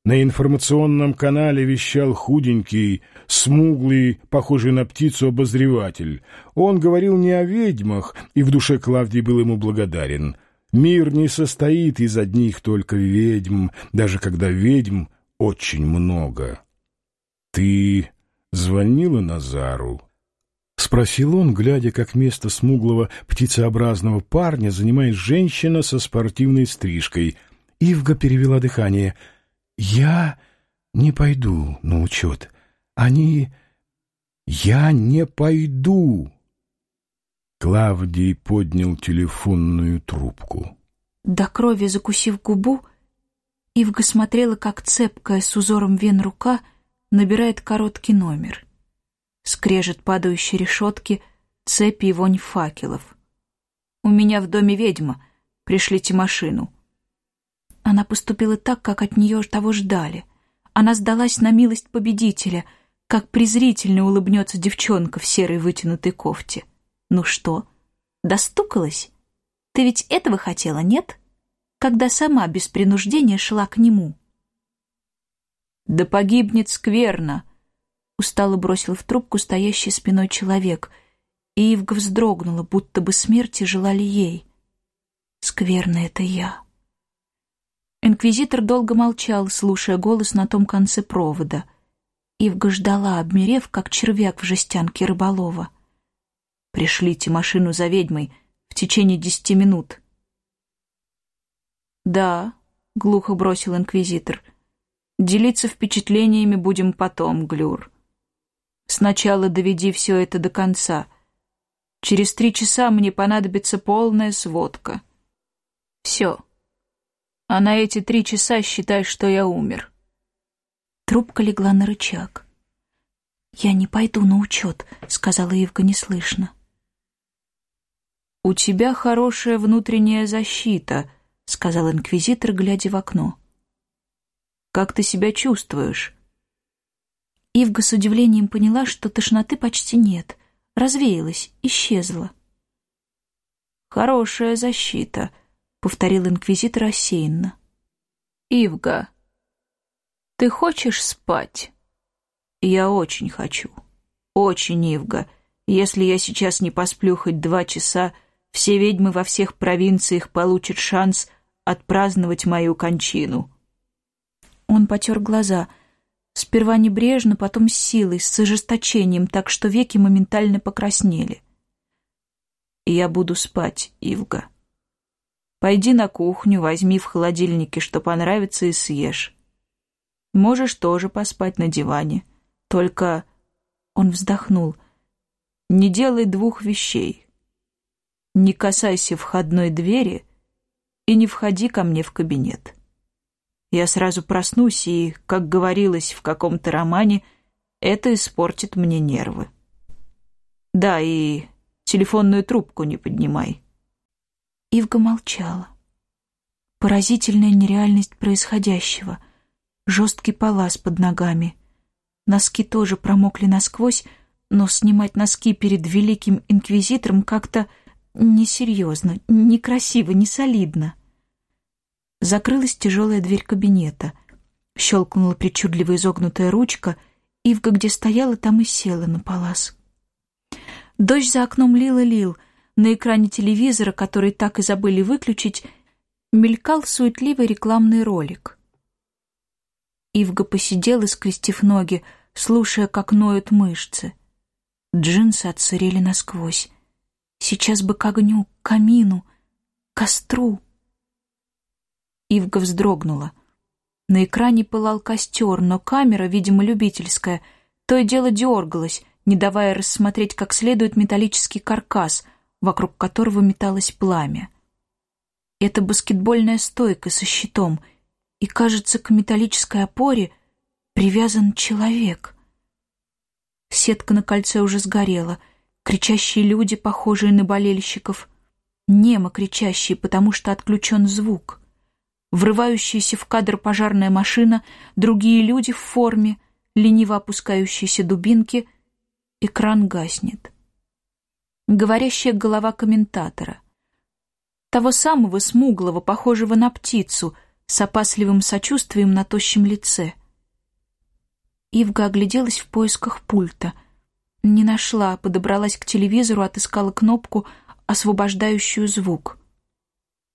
На информационном канале вещал худенький, смуглый, похожий на птицу обозреватель. Он говорил не о ведьмах, и в душе Клавдий был ему благодарен. Мир не состоит из одних только ведьм, даже когда ведьм очень много. «Ты звонила Назару?» — спросил он, глядя, как место смуглого птицеобразного парня занимает женщина со спортивной стрижкой. Ивга перевела дыхание. «Я не пойду на учет. Они... Я не пойду!» Клавдий поднял телефонную трубку. До крови закусив губу, Ивга смотрела, как цепкая с узором вен рука набирает короткий номер скрежет падающей решетки, цепи и вонь факелов. «У меня в доме ведьма. Пришлите машину». Она поступила так, как от нее того ждали. Она сдалась на милость победителя, как презрительно улыбнется девчонка в серой вытянутой кофте. «Ну что, достукалась? Ты ведь этого хотела, нет?» Когда сама без принуждения шла к нему. «Да погибнет скверно!» устало бросил в трубку стоящий спиной человек, и Ивга вздрогнула, будто бы смерти желали ей. «Скверно это я». Инквизитор долго молчал, слушая голос на том конце провода. Ивга ждала, обмерев, как червяк в жестянке рыболова. «Пришлите машину за ведьмой в течение десяти минут». «Да», — глухо бросил инквизитор, Делиться впечатлениями будем потом, Глюр. Сначала доведи все это до конца. Через три часа мне понадобится полная сводка. Все. А на эти три часа считай, что я умер. Трубка легла на рычаг. «Я не пойду на учет», — сказала Ивка неслышно. «У тебя хорошая внутренняя защита», — сказал инквизитор, глядя в окно. «Как ты себя чувствуешь?» Ивга с удивлением поняла, что тошноты почти нет. Развеялась, исчезла. «Хорошая защита», — повторил инквизитор рассеянно. «Ивга, ты хочешь спать?» «Я очень хочу. Очень, Ивга. Если я сейчас не посплю хоть два часа, все ведьмы во всех провинциях получат шанс отпраздновать мою кончину». Он потер глаза — Сперва небрежно, потом с силой, с ожесточением, так что веки моментально покраснели. «Я буду спать, Ивга. Пойди на кухню, возьми в холодильнике, что понравится, и съешь. Можешь тоже поспать на диване. Только...» Он вздохнул. «Не делай двух вещей. Не касайся входной двери и не входи ко мне в кабинет». Я сразу проснусь, и, как говорилось в каком-то романе, это испортит мне нервы. Да, и телефонную трубку не поднимай. Ивга молчала. Поразительная нереальность происходящего. Жесткий палас под ногами. Носки тоже промокли насквозь, но снимать носки перед великим инквизитором как-то несерьезно, некрасиво, не солидно. Закрылась тяжелая дверь кабинета. Щелкнула причудливо изогнутая ручка. Ивга, где стояла, там и села на палас. Дождь за окном лил и лил. На экране телевизора, который так и забыли выключить, мелькал суетливый рекламный ролик. Ивга посидела, скрестив ноги, слушая, как ноют мышцы. Джинсы отсырели насквозь. Сейчас бы к огню, к камину, к костру. Ивга вздрогнула. На экране пылал костер, но камера, видимо, любительская, то и дело дергалась, не давая рассмотреть как следует металлический каркас, вокруг которого металось пламя. Это баскетбольная стойка со щитом, и, кажется, к металлической опоре привязан человек. Сетка на кольце уже сгорела, кричащие люди, похожие на болельщиков, немо кричащие, потому что отключен звук — врывающаяся в кадр пожарная машина, другие люди в форме, лениво опускающиеся дубинки. Экран гаснет. Говорящая голова комментатора. Того самого смуглого, похожего на птицу, с опасливым сочувствием на тощем лице. Ивга огляделась в поисках пульта. Не нашла, подобралась к телевизору, отыскала кнопку, освобождающую звук.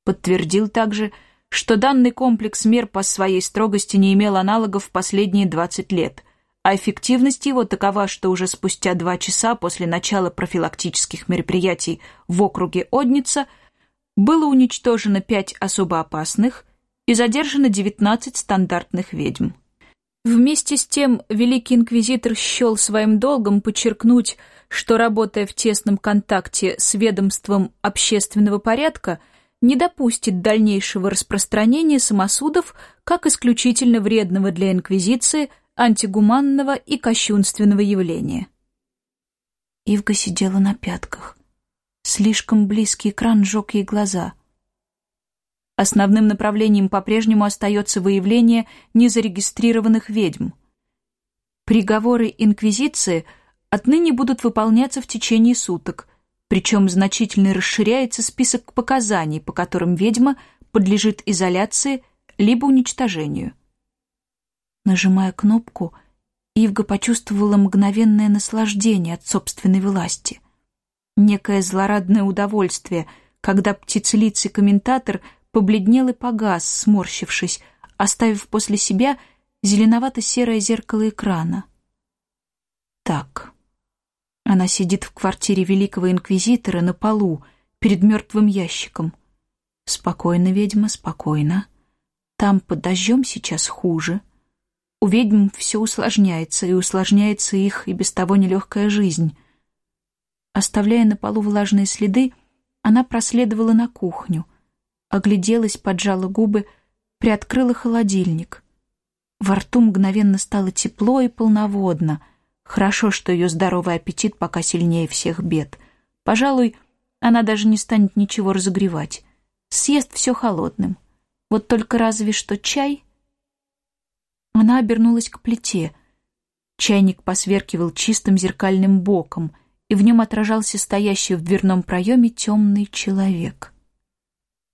Подтвердил также, что данный комплекс мер по своей строгости не имел аналогов в последние 20 лет, а эффективность его такова, что уже спустя два часа после начала профилактических мероприятий в округе Одница было уничтожено пять особо опасных и задержано 19 стандартных ведьм. Вместе с тем Великий Инквизитор счел своим долгом подчеркнуть, что, работая в тесном контакте с ведомством общественного порядка, не допустит дальнейшего распространения самосудов как исключительно вредного для инквизиции, антигуманного и кощунственного явления. Ивга сидела на пятках. Слишком близкий экран сжег ей глаза. Основным направлением по-прежнему остается выявление незарегистрированных ведьм. Приговоры Инквизиции отныне будут выполняться в течение суток – причем значительно расширяется список показаний, по которым ведьма подлежит изоляции либо уничтожению. Нажимая кнопку, Ивга почувствовала мгновенное наслаждение от собственной власти. Некое злорадное удовольствие, когда птицелицый комментатор побледнел и погас, сморщившись, оставив после себя зеленовато-серое зеркало экрана. Так, она сидит в квартире великого инквизитора на полу, перед мертвым ящиком. Спокойно, ведьма, спокойно. Там под дождем сейчас хуже. У ведьм все усложняется, и усложняется их и без того нелегкая жизнь. Оставляя на полу влажные следы, она проследовала на кухню, огляделась, поджала губы, приоткрыла холодильник. Во рту мгновенно стало тепло и полноводно. Хорошо, что ее здоровый аппетит пока сильнее всех бед. Пожалуй, она даже не станет ничего разогревать. Съест все холодным. Вот только разве что чай — она обернулась к плите. Чайник посверкивал чистым зеркальным боком, и в нем отражался стоящий в дверном проеме темный человек.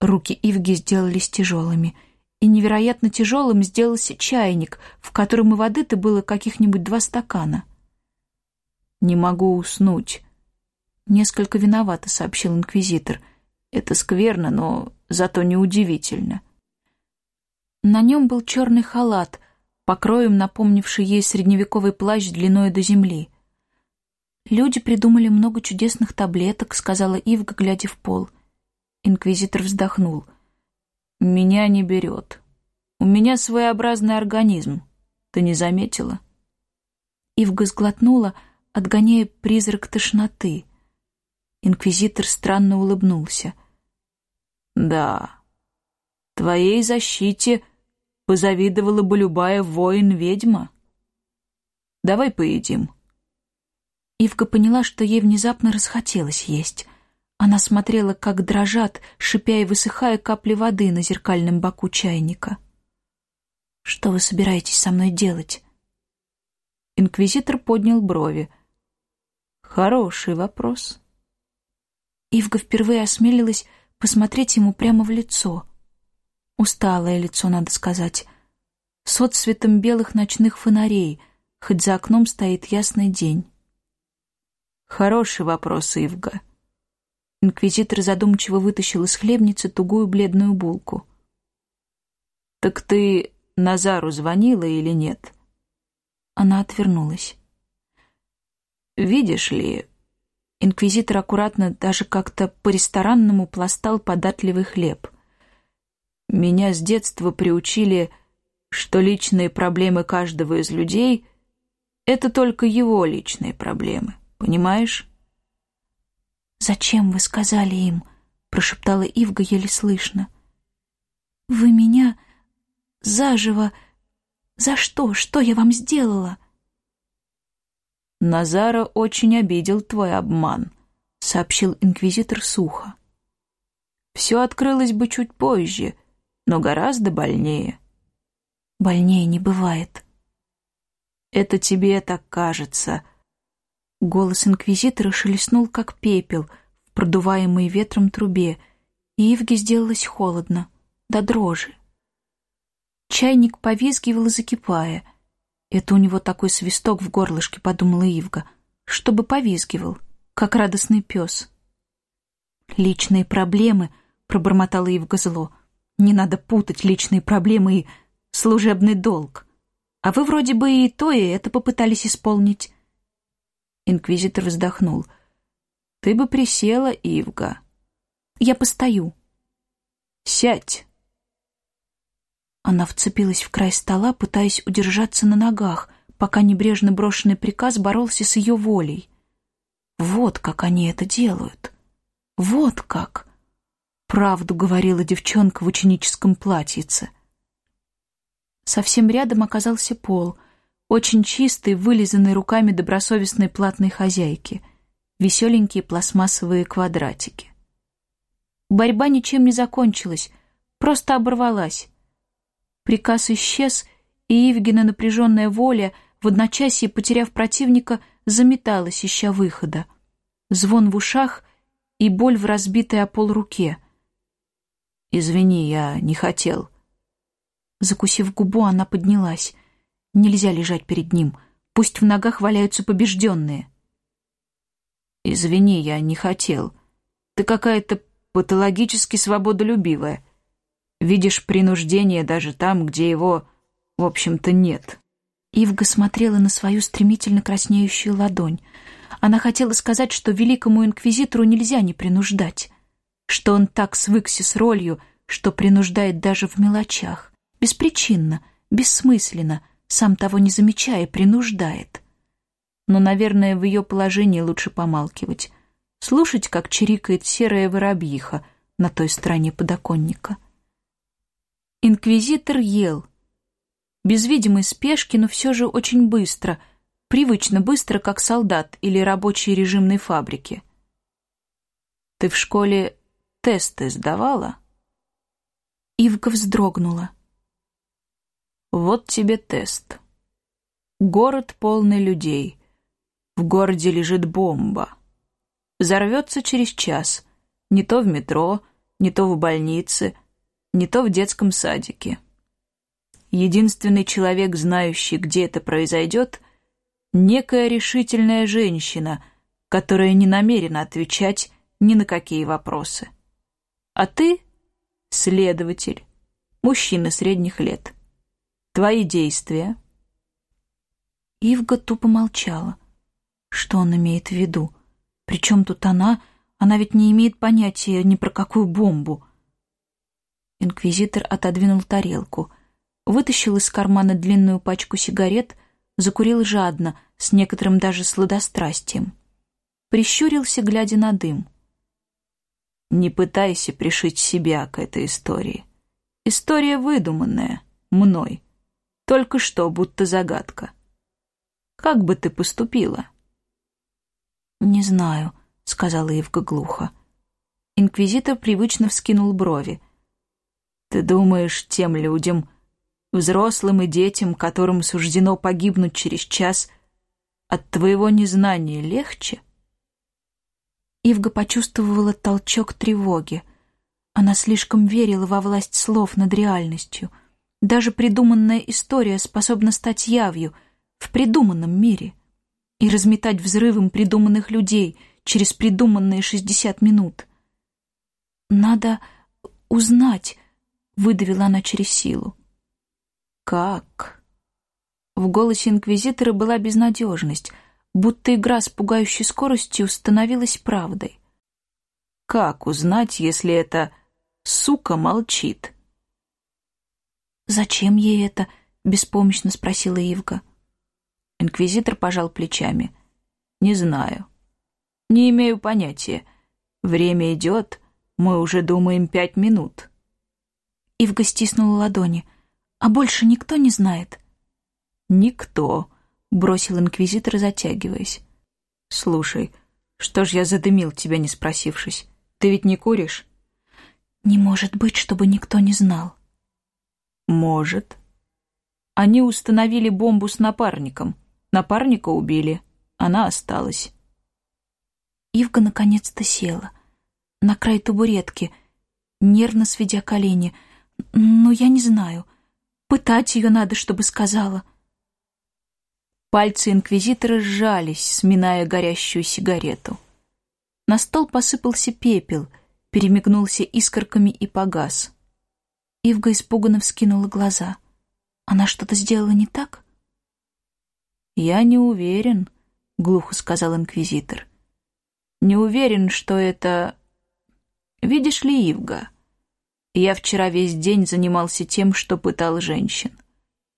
Руки Ивги сделались тяжелыми, и невероятно тяжелым сделался чайник, в котором и воды-то было каких-нибудь два стакана. «Не могу уснуть», — несколько виновато сообщил инквизитор. «Это скверно, но зато неудивительно». На нем был черный халат — покроем напомнивший ей средневековый плащ длиной до земли. «Люди придумали много чудесных таблеток», — сказала Ивга, глядя в пол. Инквизитор вздохнул. «Меня не берет. У меня своеобразный организм. Ты не заметила?» Ивга сглотнула, отгоняя призрак тошноты. Инквизитор странно улыбнулся. «Да, твоей защите позавидовала бы любая воин-ведьма. Давай поедим. Ивка поняла, что ей внезапно расхотелось есть. Она смотрела, как дрожат, шипя и высыхая капли воды на зеркальном боку чайника. «Что вы собираетесь со мной делать?» Инквизитор поднял брови. «Хороший вопрос». Ивга впервые осмелилась посмотреть ему прямо в лицо. Усталое лицо, надо сказать. С отцветом белых ночных фонарей, хоть за окном стоит ясный день. Хороший вопрос, Ивга. Инквизитор задумчиво вытащил из хлебницы тугую бледную булку. «Так ты Назару звонила или нет?» Она отвернулась. «Видишь ли...» Инквизитор аккуратно, даже как-то по-ресторанному пластал податливый хлеб — меня с детства приучили, что личные проблемы каждого из людей — это только его личные проблемы, понимаешь? «Зачем вы сказали им?» — прошептала Ивга еле слышно. «Вы меня заживо... За что? Что я вам сделала?» «Назара очень обидел твой обман», — сообщил инквизитор сухо. «Все открылось бы чуть позже, — но гораздо больнее. Больнее не бывает. Это тебе так кажется. Голос инквизитора шелестнул, как пепел, в продуваемой ветром трубе, и Ивге сделалось холодно, до дрожи. Чайник повизгивал, закипая. Это у него такой свисток в горлышке, подумала Ивга, чтобы повизгивал, как радостный пес. «Личные проблемы», — пробормотала Ивга зло, не надо путать личные проблемы и служебный долг. А вы вроде бы и то, и это попытались исполнить. Инквизитор вздохнул. Ты бы присела, Ивга. Я постою. Сядь. Она вцепилась в край стола, пытаясь удержаться на ногах, пока небрежно брошенный приказ боролся с ее волей. Вот как они это делают. Вот как. Правду говорила девчонка в ученическом платьице. Совсем рядом оказался пол, очень чистый, вылизанный руками добросовестной платной хозяйки, веселенькие пластмассовые квадратики. Борьба ничем не закончилась, просто оборвалась. Приказ исчез, и Ивгина напряженная воля, в одночасье потеряв противника, заметалась, ища выхода. Звон в ушах и боль в разбитой о пол руке — «Извини, я не хотел». Закусив губу, она поднялась. Нельзя лежать перед ним. Пусть в ногах валяются побежденные. «Извини, я не хотел. Ты какая-то патологически свободолюбивая. Видишь принуждение даже там, где его, в общем-то, нет». Ивга смотрела на свою стремительно краснеющую ладонь. Она хотела сказать, что великому инквизитору нельзя не принуждать что он так свыкся с ролью, что принуждает даже в мелочах, беспричинно, бессмысленно, сам того не замечая, принуждает. Но, наверное, в ее положении лучше помалкивать. Слушать, как чирикает серая воробьиха на той стороне подоконника. Инквизитор ел. Без видимой спешки, но все же очень быстро, привычно быстро, как солдат или рабочий режимной фабрики. «Ты в школе тесты сдавала?» Ивка вздрогнула. Вот тебе тест. Город полный людей. В городе лежит бомба. Взорвется через час. Не то в метро, не то в больнице, не то в детском садике. Единственный человек, знающий, где это произойдет, некая решительная женщина, которая не намерена отвечать ни на какие вопросы. А ты — следователь, мужчина средних лет. Твои действия?» Ивга тупо молчала. Что он имеет в виду? Причем тут она? Она ведь не имеет понятия ни про какую бомбу. Инквизитор отодвинул тарелку, вытащил из кармана длинную пачку сигарет, закурил жадно, с некоторым даже сладострастием. Прищурился, глядя на дым. «Не пытайся пришить себя к этой истории. История выдуманная, мной. Только что, будто загадка. Как бы ты поступила?» «Не знаю», — сказала Евка глухо. Инквизитор привычно вскинул брови. «Ты думаешь, тем людям, взрослым и детям, которым суждено погибнуть через час, от твоего незнания легче?» Ивга почувствовала толчок тревоги. Она слишком верила во власть слов над реальностью — даже придуманная история способна стать явью в придуманном мире и разметать взрывом придуманных людей через придуманные шестьдесят минут. «Надо узнать», — выдавила она через силу. «Как?» В голосе инквизитора была безнадежность, будто игра с пугающей скоростью становилась правдой. «Как узнать, если эта сука молчит?» «Зачем ей это?» — беспомощно спросила Ивга. Инквизитор пожал плечами. «Не знаю. Не имею понятия. Время идет, мы уже думаем пять минут». Ивга стиснула ладони. «А больше никто не знает?» «Никто», — бросил инквизитор, затягиваясь. «Слушай, что ж я задымил тебя, не спросившись? Ты ведь не куришь?» «Не может быть, чтобы никто не знал». Может. Они установили бомбу с напарником. Напарника убили. Она осталась. Ивга наконец-то села. На край табуретки, нервно сведя колени. «Ну, я не знаю. Пытать ее надо, чтобы сказала». Пальцы инквизитора сжались, сминая горящую сигарету. На стол посыпался пепел, перемигнулся искорками и погас. Ивга испуганно вскинула глаза. Она что-то сделала не так? «Я не уверен», — глухо сказал инквизитор. «Не уверен, что это... Видишь ли, Ивга, я вчера весь день занимался тем, что пытал женщин.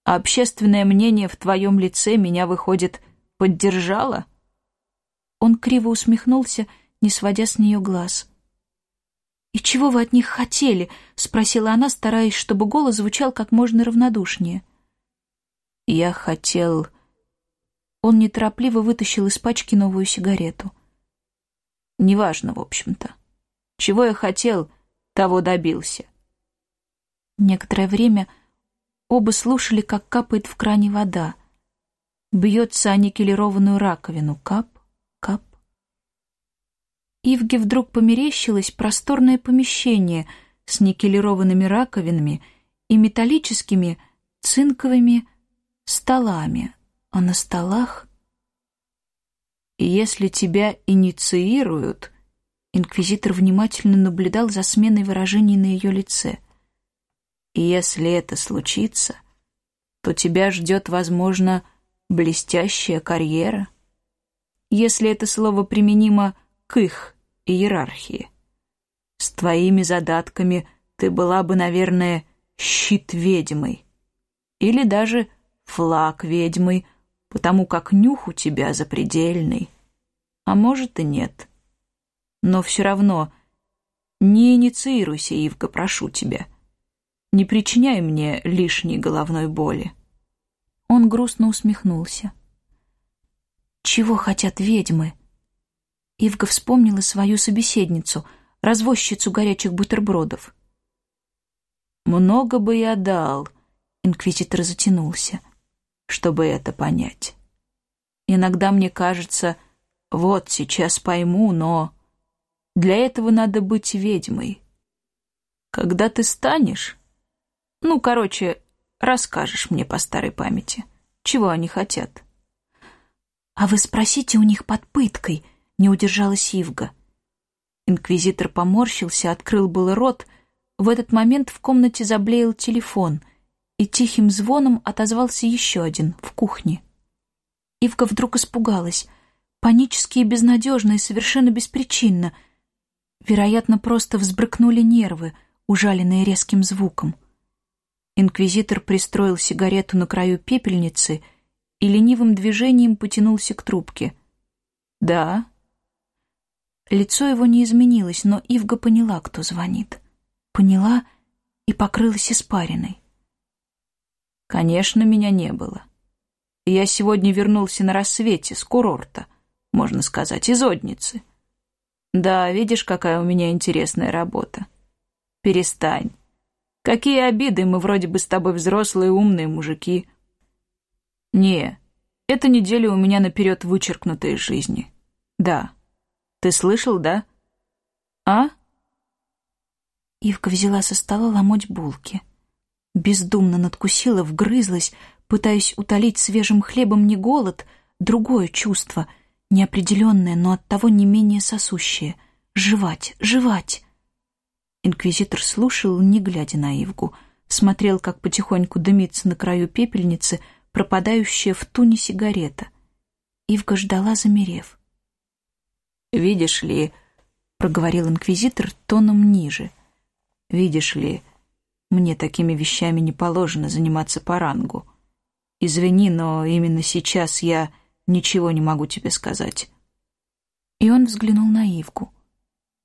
А общественное мнение в твоем лице меня, выходит, поддержало?» Он криво усмехнулся, не сводя с нее глаз. «И чего вы от них хотели?» — спросила она, стараясь, чтобы голос звучал как можно равнодушнее. «Я хотел...» Он неторопливо вытащил из пачки новую сигарету. «Неважно, в общем-то. Чего я хотел, того добился». Некоторое время оба слушали, как капает в кране вода. Бьется о никелированную раковину. Кап, кап. Ивге вдруг померещилось просторное помещение с никелированными раковинами и металлическими цинковыми столами, а на столах... «Если тебя инициируют...» Инквизитор внимательно наблюдал за сменой выражений на ее лице. «Если это случится, то тебя ждет, возможно, блестящая карьера. Если это слово применимо к их иерархии. С твоими задатками ты была бы, наверное, щит ведьмой или даже флаг ведьмы, потому как нюх у тебя запредельный. А может и нет. Но все равно не инициируйся, Ивга, прошу тебя. Не причиняй мне лишней головной боли. Он грустно усмехнулся. Чего хотят ведьмы? Ивга вспомнила свою собеседницу, развозчицу горячих бутербродов. «Много бы я дал», — инквизитор затянулся, — «чтобы это понять. Иногда мне кажется, вот сейчас пойму, но для этого надо быть ведьмой. Когда ты станешь, ну, короче, расскажешь мне по старой памяти, чего они хотят». «А вы спросите у них под пыткой», не удержалась Ивга. Инквизитор поморщился, открыл был рот. В этот момент в комнате заблеял телефон, и тихим звоном отозвался еще один, в кухне. Ивга вдруг испугалась. Панически и безнадежно, и совершенно беспричинно. Вероятно, просто взбрыкнули нервы, ужаленные резким звуком. Инквизитор пристроил сигарету на краю пепельницы и ленивым движением потянулся к трубке. «Да», Лицо его не изменилось, но Ивга поняла, кто звонит. Поняла и покрылась испариной. Конечно, меня не было. Я сегодня вернулся на рассвете с курорта, можно сказать, из Одницы. Да, видишь, какая у меня интересная работа. Перестань. Какие обиды, мы вроде бы с тобой взрослые умные мужики. Не, эта неделя у меня наперед вычеркнута из жизни. Да. Ты слышал, да? А? Ивка взяла со стола ломоть булки. Бездумно надкусила, вгрызлась, пытаясь утолить свежим хлебом не голод, другое чувство, неопределенное, но оттого не менее сосущее. Жевать, жевать. Инквизитор слушал, не глядя на Ивгу, смотрел, как потихоньку дымится на краю пепельницы пропадающая в туне сигарета. Ивга ждала, замерев. «Видишь ли...» — проговорил инквизитор тоном ниже. «Видишь ли, мне такими вещами не положено заниматься по рангу. Извини, но именно сейчас я ничего не могу тебе сказать». И он взглянул на Ивку.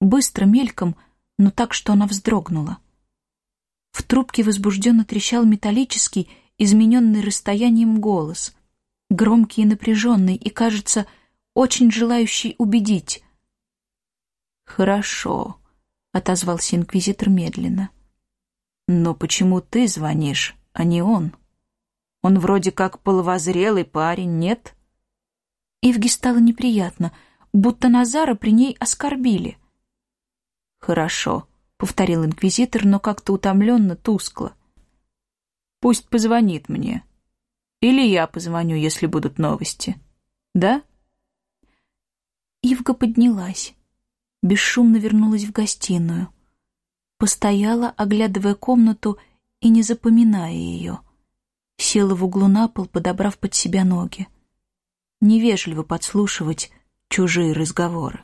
Быстро, мельком, но так, что она вздрогнула. В трубке возбужденно трещал металлический, измененный расстоянием голос, громкий и напряженный, и, кажется, очень желающий убедить. «Хорошо», — отозвался инквизитор медленно. «Но почему ты звонишь, а не он? Он вроде как половозрелый парень, нет?» Ивге стало неприятно, будто Назара при ней оскорбили. «Хорошо», — повторил инквизитор, но как-то утомленно, тускло. «Пусть позвонит мне. Или я позвоню, если будут новости. Да?» Ивга поднялась, бесшумно вернулась в гостиную. Постояла, оглядывая комнату и не запоминая ее. Села в углу на пол, подобрав под себя ноги. Невежливо подслушивать чужие разговоры.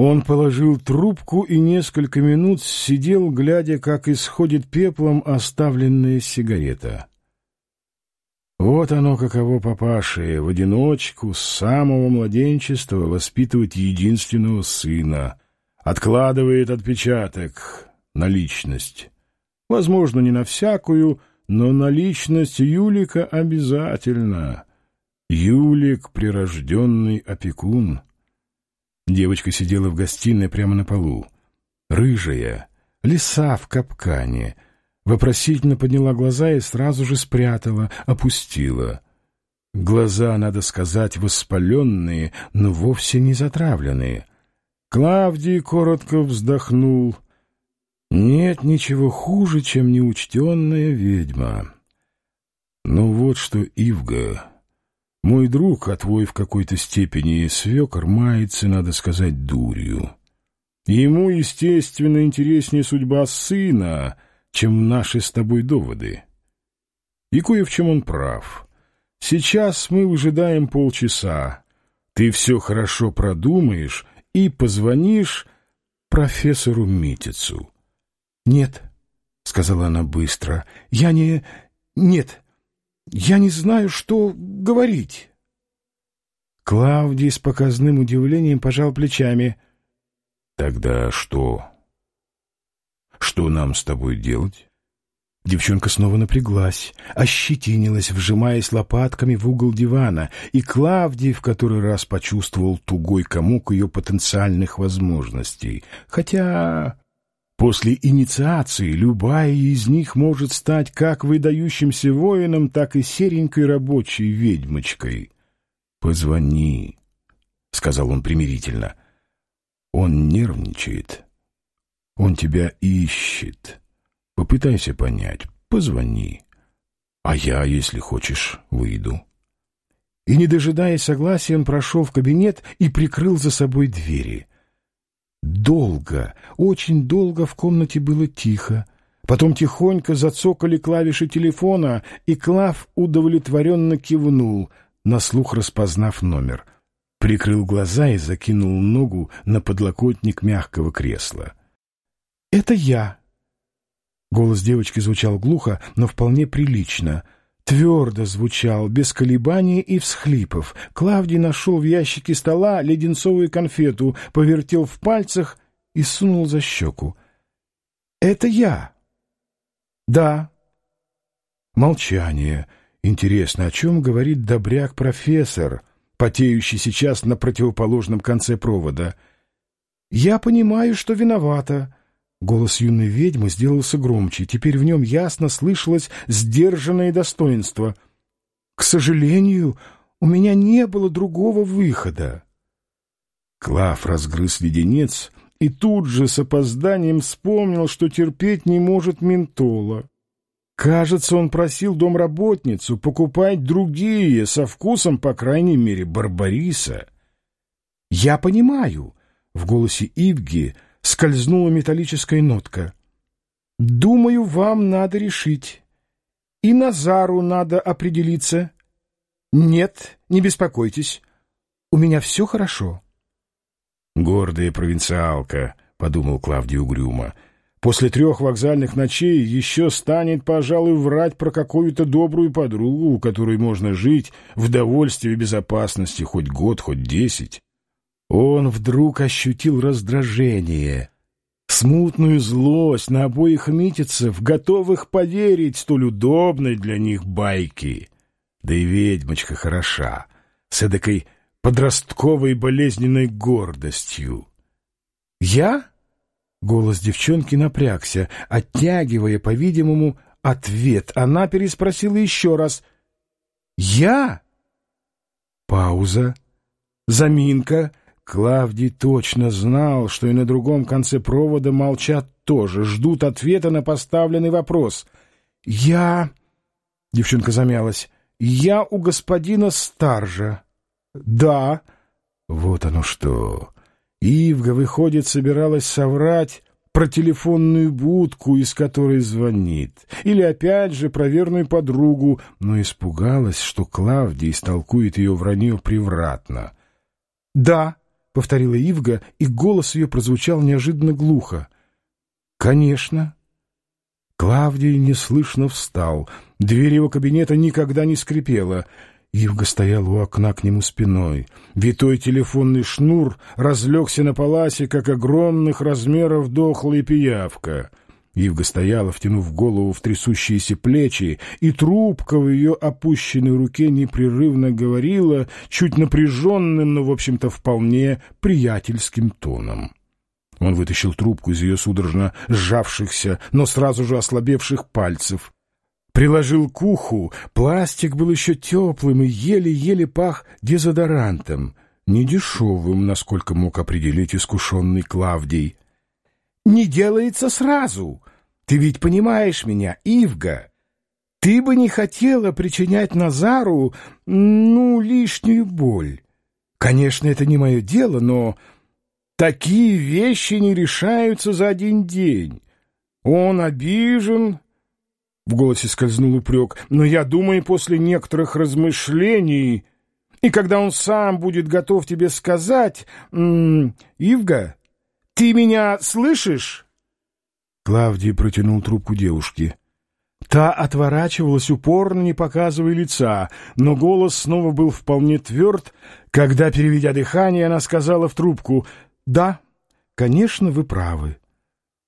Он положил трубку и несколько минут сидел, глядя, как исходит пеплом оставленная сигарета. Вот оно каково папаше, в одиночку, с самого младенчества воспитывать единственного сына. Откладывает отпечаток на личность. Возможно, не на всякую, но на личность Юлика обязательно. Юлик — прирожденный опекун. Девочка сидела в гостиной прямо на полу. Рыжая, лиса в капкане — Вопросительно подняла глаза и сразу же спрятала, опустила. Глаза, надо сказать, воспаленные, но вовсе не затравленные. Клавдий коротко вздохнул. Нет ничего хуже, чем неучтенная ведьма. Ну вот что, Ивга, мой друг, а твой в какой-то степени свекор, мается, надо сказать, дурью. Ему, естественно, интереснее судьба сына — чем наши с тобой доводы. И кое в чем он прав. Сейчас мы выжидаем полчаса. Ты все хорошо продумаешь и позвонишь профессору Митицу. Нет, сказала она быстро. «Я не... Нет, я не знаю, что говорить». Клавдий с показным удивлением пожал плечами. «Тогда что? Что нам с тобой делать?» Девчонка снова напряглась, ощетинилась, вжимаясь лопатками в угол дивана, и Клавдий в который раз почувствовал тугой комок ее потенциальных возможностей. Хотя после инициации любая из них может стать как выдающимся воином, так и серенькой рабочей ведьмочкой. «Позвони», — сказал он примирительно. «Он нервничает. Он тебя ищет». Попытайся понять, позвони. А я, если хочешь, выйду. И, не дожидаясь согласия, он прошел в кабинет и прикрыл за собой двери. Долго, очень долго в комнате было тихо. Потом тихонько зацокали клавиши телефона, и Клав удовлетворенно кивнул, на слух распознав номер. Прикрыл глаза и закинул ногу на подлокотник мягкого кресла. «Это я», Голос девочки звучал глухо, но вполне прилично. Твердо звучал, без колебаний и всхлипов. Клавдий нашел в ящике стола леденцовую конфету, повертел в пальцах и сунул за щеку. «Это я!» «Да». Молчание. Интересно, о чем говорит добряк-профессор, потеющий сейчас на противоположном конце провода? «Я понимаю, что виновата». Голос юной ведьмы сделался громче, теперь в нем ясно слышалось сдержанное достоинство. «К сожалению, у меня не было другого выхода». Клав разгрыз леденец и тут же с опозданием вспомнил, что терпеть не может ментола. Кажется, он просил домработницу покупать другие, со вкусом, по крайней мере, барбариса. «Я понимаю», — в голосе Ивги — скользнула металлическая нотка. «Думаю, вам надо решить. И Назару надо определиться. Нет, не беспокойтесь. У меня все хорошо». «Гордая провинциалка», — подумал Клавдий угрюмо. «После трех вокзальных ночей еще станет, пожалуй, врать про какую-то добрую подругу, у которой можно жить в довольстве и безопасности хоть год, хоть десять». Он вдруг ощутил раздражение, смутную злость на обоих митицев, готовых поверить столь удобной для них байки. Да и ведьмочка хороша, с эдакой подростковой болезненной гордостью. «Я?» — голос девчонки напрягся, оттягивая, по-видимому, ответ. Она переспросила еще раз. «Я?» Пауза, заминка — Клавдий точно знал, что и на другом конце провода молчат тоже, ждут ответа на поставленный вопрос. «Я...» — девчонка замялась. «Я у господина Старжа». «Да». Вот оно что. Ивга, выходит, собиралась соврать про телефонную будку, из которой звонит, или опять же про верную подругу, но испугалась, что Клавдий истолкует ее вранье превратно. «Да», — повторила Ивга, и голос ее прозвучал неожиданно глухо. «Конечно». Клавдий неслышно встал. Дверь его кабинета никогда не скрипела. Ивга стояла у окна к нему спиной. Витой телефонный шнур разлегся на паласе, как огромных размеров дохлая пиявка — Ивга стояла, втянув голову в трясущиеся плечи, и трубка в ее опущенной руке непрерывно говорила, чуть напряженным, но, в общем-то, вполне приятельским тоном. Он вытащил трубку из ее судорожно сжавшихся, но сразу же ослабевших пальцев. Приложил к уху, пластик был еще теплым и еле-еле пах дезодорантом, недешевым, насколько мог определить искушенный Клавдий. «Не делается сразу!» Ты ведь понимаешь меня, Ивга? Ты бы не хотела причинять Назару, ну, лишнюю боль. Конечно, это не мое дело, но такие вещи не решаются за один день. Он обижен, в голосе скользнул упрек, но я думаю, после некоторых размышлений, и когда он сам будет готов тебе сказать, Ивга, ты меня слышишь? Клавдий протянул трубку девушке. Та отворачивалась упорно, не показывая лица, но голос снова был вполне тверд, когда, переведя дыхание, она сказала в трубку «Да, конечно, вы правы».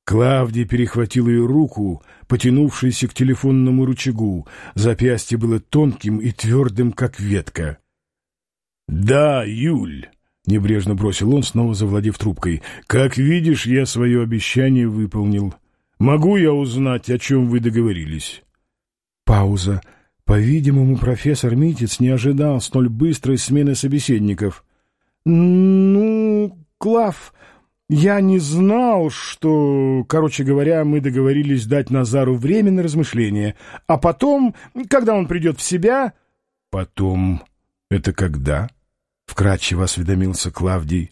Клавдий перехватил ее руку, потянувшуюся к телефонному рычагу. Запястье было тонким и твердым, как ветка. «Да, Юль», — небрежно бросил он, снова завладев трубкой, — «как видишь, я свое обещание выполнил. Могу я узнать, о чем вы договорились?» Пауза. По-видимому, профессор Митец не ожидал столь быстрой смены собеседников. «Ну, Клав...» Я не знал, что, короче говоря, мы договорились дать Назару время на размышление, а потом, когда он придет в себя... — Потом? Это когда? — вкратчиво осведомился Клавдий.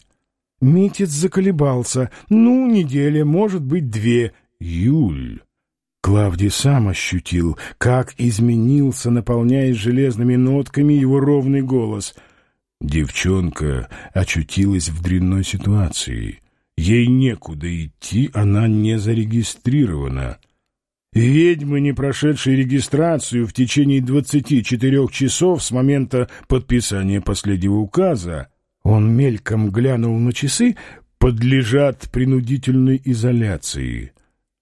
Митец заколебался. Ну, неделя, может быть, две. Юль... Клавдий сам ощутил, как изменился, наполняясь железными нотками его ровный голос. Девчонка очутилась в дрянной ситуации — Ей некуда идти, она не зарегистрирована. Ведьмы, не прошедшие регистрацию в течение 24 часов с момента подписания последнего указа, он мельком глянул на часы, подлежат принудительной изоляции.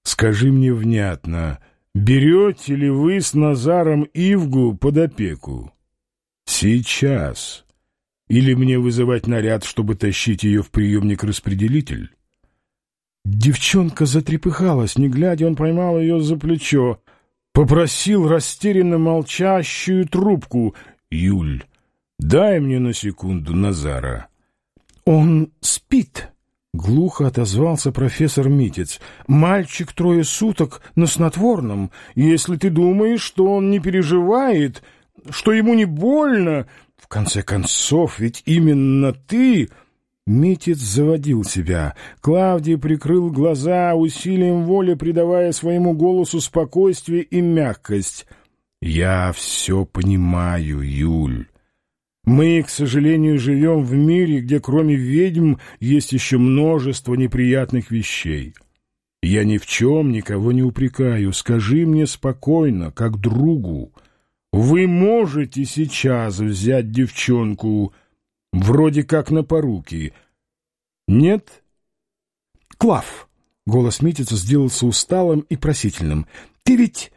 Скажи мне внятно, берете ли вы с Назаром Ивгу под опеку? Сейчас или мне вызывать наряд, чтобы тащить ее в приемник-распределитель? Девчонка затрепыхалась, не глядя, он поймал ее за плечо, попросил растерянно молчащую трубку. «Юль, дай мне на секунду Назара». «Он спит», — глухо отозвался профессор Митец. «Мальчик трое суток на снотворном. Если ты думаешь, что он не переживает, что ему не больно, в конце концов, ведь именно ты... Митец заводил себя. Клавдий прикрыл глаза, усилием воли придавая своему голосу спокойствие и мягкость. «Я все понимаю, Юль. Мы, к сожалению, живем в мире, где кроме ведьм есть еще множество неприятных вещей. Я ни в чем никого не упрекаю. Скажи мне спокойно, как другу». Вы можете сейчас взять девчонку вроде как на поруки? Нет? Клав, голос Митица сделался усталым и просительным. Ты ведь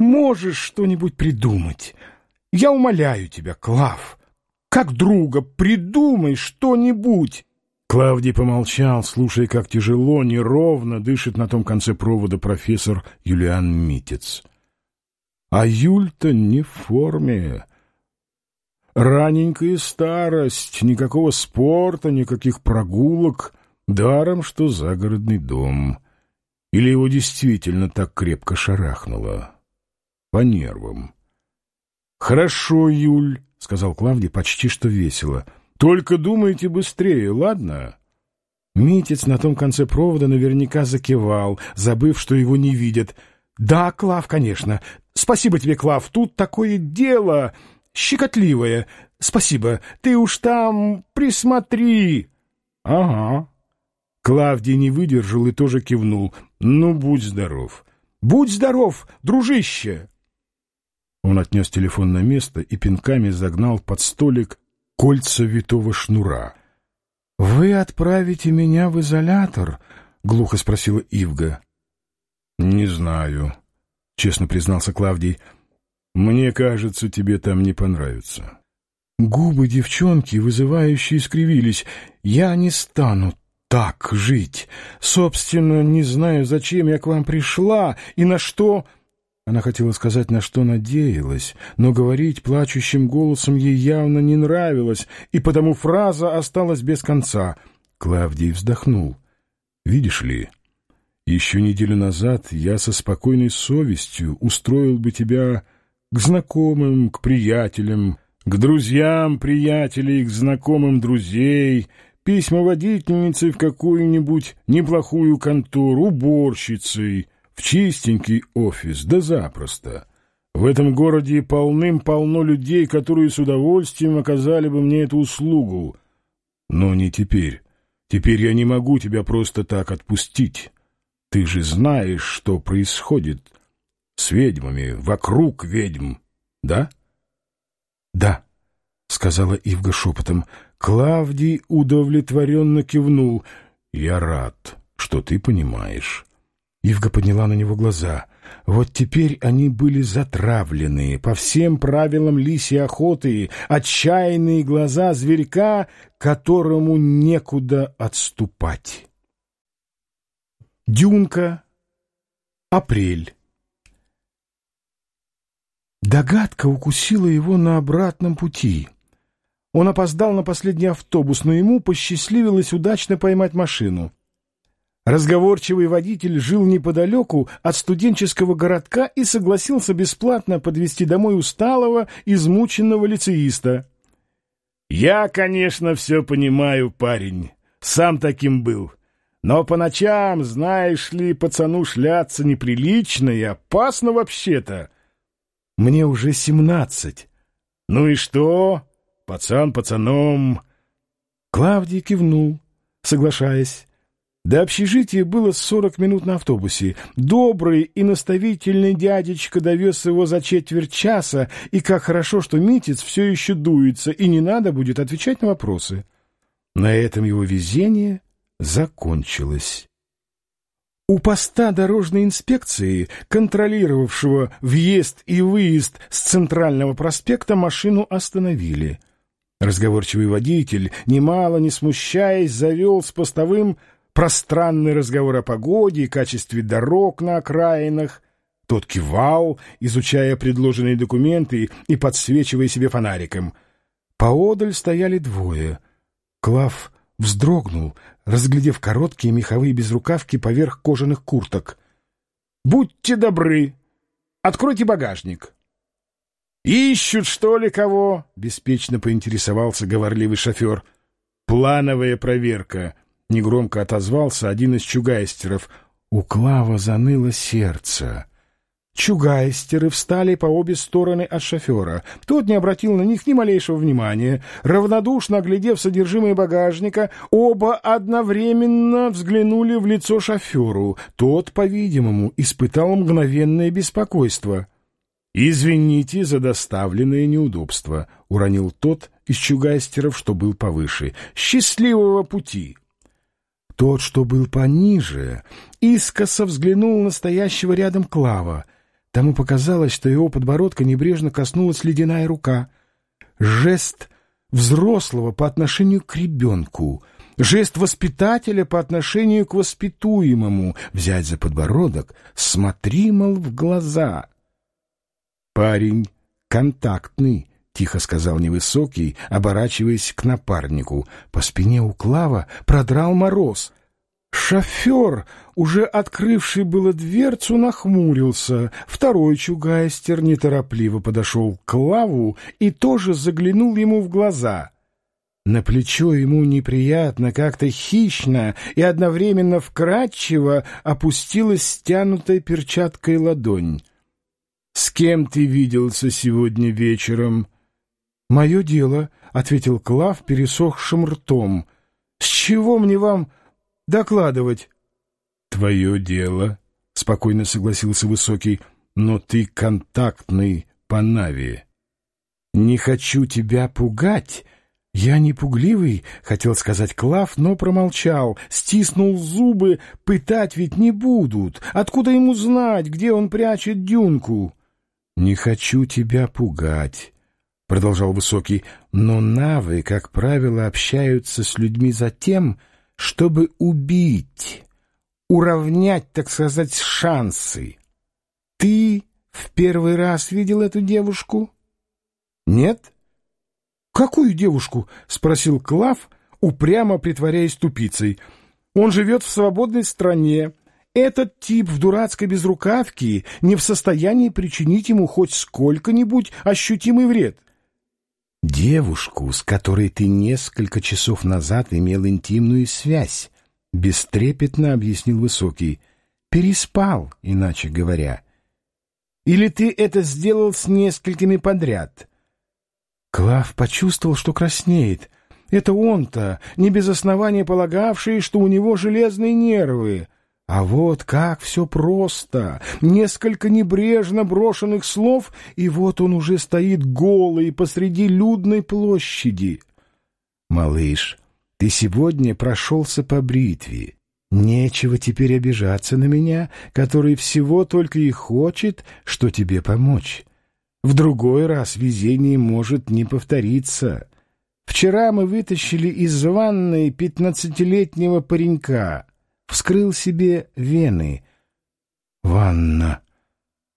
можешь что-нибудь придумать? Я умоляю тебя, Клав. Как друга, придумай что-нибудь. Клавдий помолчал, слушая, как тяжело, неровно дышит на том конце провода профессор Юлиан Митец. А Юль-то не в форме. Раненькая старость, никакого спорта, никаких прогулок, даром, что загородный дом. Или его действительно так крепко шарахнуло? По нервам. «Хорошо, Юль», — сказал Клавдий почти что весело. «Только думайте быстрее, ладно?» Митец на том конце провода наверняка закивал, забыв, что его не видят. «Да, Клав, конечно. Спасибо тебе, Клав, тут такое дело щекотливое. Спасибо, ты уж там присмотри. Ага. Клавдий не выдержал и тоже кивнул. Ну, будь здоров. Будь здоров, дружище. Он отнес телефон на место и пинками загнал под столик кольца витого шнура. — Вы отправите меня в изолятор? — глухо спросила Ивга. — Не знаю, честно признался Клавдий. «Мне кажется, тебе там не понравится». Губы девчонки, вызывающие, скривились. «Я не стану так жить. Собственно, не знаю, зачем я к вам пришла и на что...» Она хотела сказать, на что надеялась, но говорить плачущим голосом ей явно не нравилось, и потому фраза осталась без конца. Клавдий вздохнул. «Видишь ли, еще неделю назад я со спокойной совестью устроил бы тебя к знакомым, к приятелям, к друзьям приятелей, к знакомым друзей, письмоводительницей в какую-нибудь неплохую контору, уборщицей, в чистенький офис, да запросто. В этом городе полным-полно людей, которые с удовольствием оказали бы мне эту услугу. Но не теперь. Теперь я не могу тебя просто так отпустить. Ты же знаешь, что происходит с ведьмами, вокруг ведьм, да? Да, сказала Ивга шепотом. Клавдий удовлетворенно кивнул. Я рад, что ты понимаешь. Ивга подняла на него глаза. Вот теперь они были затравленные, по всем правилам лисьей охоты, отчаянные глаза зверька, которому некуда отступать. Дюнка. Апрель. Догадка укусила его на обратном пути. Он опоздал на последний автобус, но ему посчастливилось удачно поймать машину. Разговорчивый водитель жил неподалеку от студенческого городка и согласился бесплатно подвезти домой усталого, измученного лицеиста. «Я, конечно, все понимаю, парень. Сам таким был. Но по ночам, знаешь ли, пацану шляться неприлично и опасно вообще-то. Мне уже семнадцать. Ну и что? Пацан пацаном. Клавдий кивнул, соглашаясь. До общежития было сорок минут на автобусе. Добрый и наставительный дядечка довез его за четверть часа, и как хорошо, что Митец все еще дуется, и не надо будет отвечать на вопросы. На этом его везение закончилась. У поста дорожной инспекции, контролировавшего въезд и выезд с центрального проспекта, машину остановили. Разговорчивый водитель, немало не смущаясь, завел с постовым пространный разговор о погоде и качестве дорог на окраинах. Тот кивал, изучая предложенные документы и подсвечивая себе фонариком. Поодаль стояли двое. Клав вздрогнул, разглядев короткие меховые безрукавки поверх кожаных курток. «Будьте добры! Откройте багажник!» «Ищут, что ли, кого?» — беспечно поинтересовался говорливый шофер. «Плановая проверка», — негромко отозвался один из чугайстеров. У Клава заныло сердце. Чугайстеры встали по обе стороны от шофера. Тот не обратил на них ни малейшего внимания. Равнодушно оглядев содержимое багажника, оба одновременно взглянули в лицо шоферу. Тот, по-видимому, испытал мгновенное беспокойство. «Извините за доставленное неудобство», — уронил тот из чугайстеров, что был повыше. «Счастливого пути!» Тот, что был пониже, искоса взглянул на стоящего рядом Клава — Тому показалось, что его подбородка небрежно коснулась ледяная рука. Жест взрослого по отношению к ребенку, жест воспитателя по отношению к воспитуемому, взять за подбородок, смотри, мол, в глаза. «Парень контактный», — тихо сказал невысокий, оборачиваясь к напарнику. По спине у Клава продрал мороз. Шофер, уже открывший было дверцу, нахмурился. Второй чугайстер неторопливо подошел к Клаву и тоже заглянул ему в глаза. На плечо ему неприятно, как-то хищно и одновременно вкрадчиво опустилась стянутой перчаткой ладонь. — С кем ты виделся сегодня вечером? — Мое дело, — ответил Клав пересохшим ртом. — С чего мне вам докладывать. — Твое дело, — спокойно согласился Высокий, — но ты контактный по Нави. — Не хочу тебя пугать. Я не пугливый, — хотел сказать Клав, но промолчал, стиснул зубы, пытать ведь не будут. Откуда ему знать, где он прячет дюнку? — Не хочу тебя пугать. — продолжал Высокий, — но навы, как правило, общаются с людьми за тем, чтобы убить, уравнять, так сказать, шансы. Ты в первый раз видел эту девушку? Нет? Какую девушку? спросил Клав, упрямо притворяясь тупицей. Он живет в свободной стране. Этот тип в дурацкой безрукавке не в состоянии причинить ему хоть сколько-нибудь ощутимый вред. Девушку, с которой ты несколько часов назад имел интимную связь, бестрепетно объяснил Высокий. Переспал, иначе говоря. Или ты это сделал с несколькими подряд? Клав почувствовал, что краснеет. Это он-то, не без основания полагавший, что у него железные нервы. А вот как все просто. Несколько небрежно брошенных слов, и вот он уже стоит голый посреди людной площади. «Малыш, ты сегодня прошелся по бритве. Нечего теперь обижаться на меня, который всего только и хочет, что тебе помочь. В другой раз везение может не повториться. Вчера мы вытащили из ванной пятнадцатилетнего паренька» вскрыл себе вены. Ванна.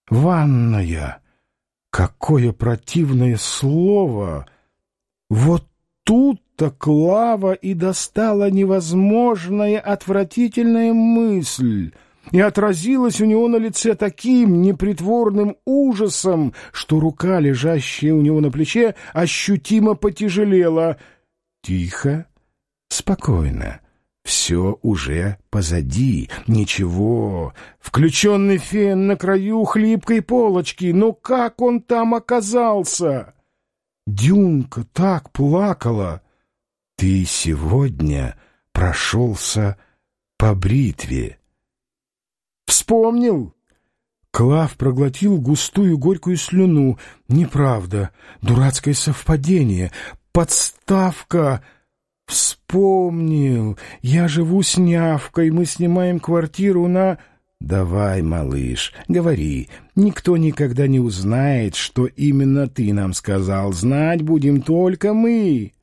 Ванная. Какое противное слово! Вот тут-то Клава и достала невозможная отвратительная мысль — и отразилась у него на лице таким непритворным ужасом, что рука, лежащая у него на плече, ощутимо потяжелела. Тихо, спокойно. Все уже позади. Ничего. Включенный фен на краю хлипкой полочки. Но как он там оказался? Дюнка так плакала. Ты сегодня прошелся по бритве. Вспомнил? Клав проглотил густую горькую слюну. Неправда. Дурацкое совпадение. Подставка... «Вспомнил! Я живу с Нявкой, мы снимаем квартиру на...» «Давай, малыш, говори. Никто никогда не узнает, что именно ты нам сказал. Знать будем только мы».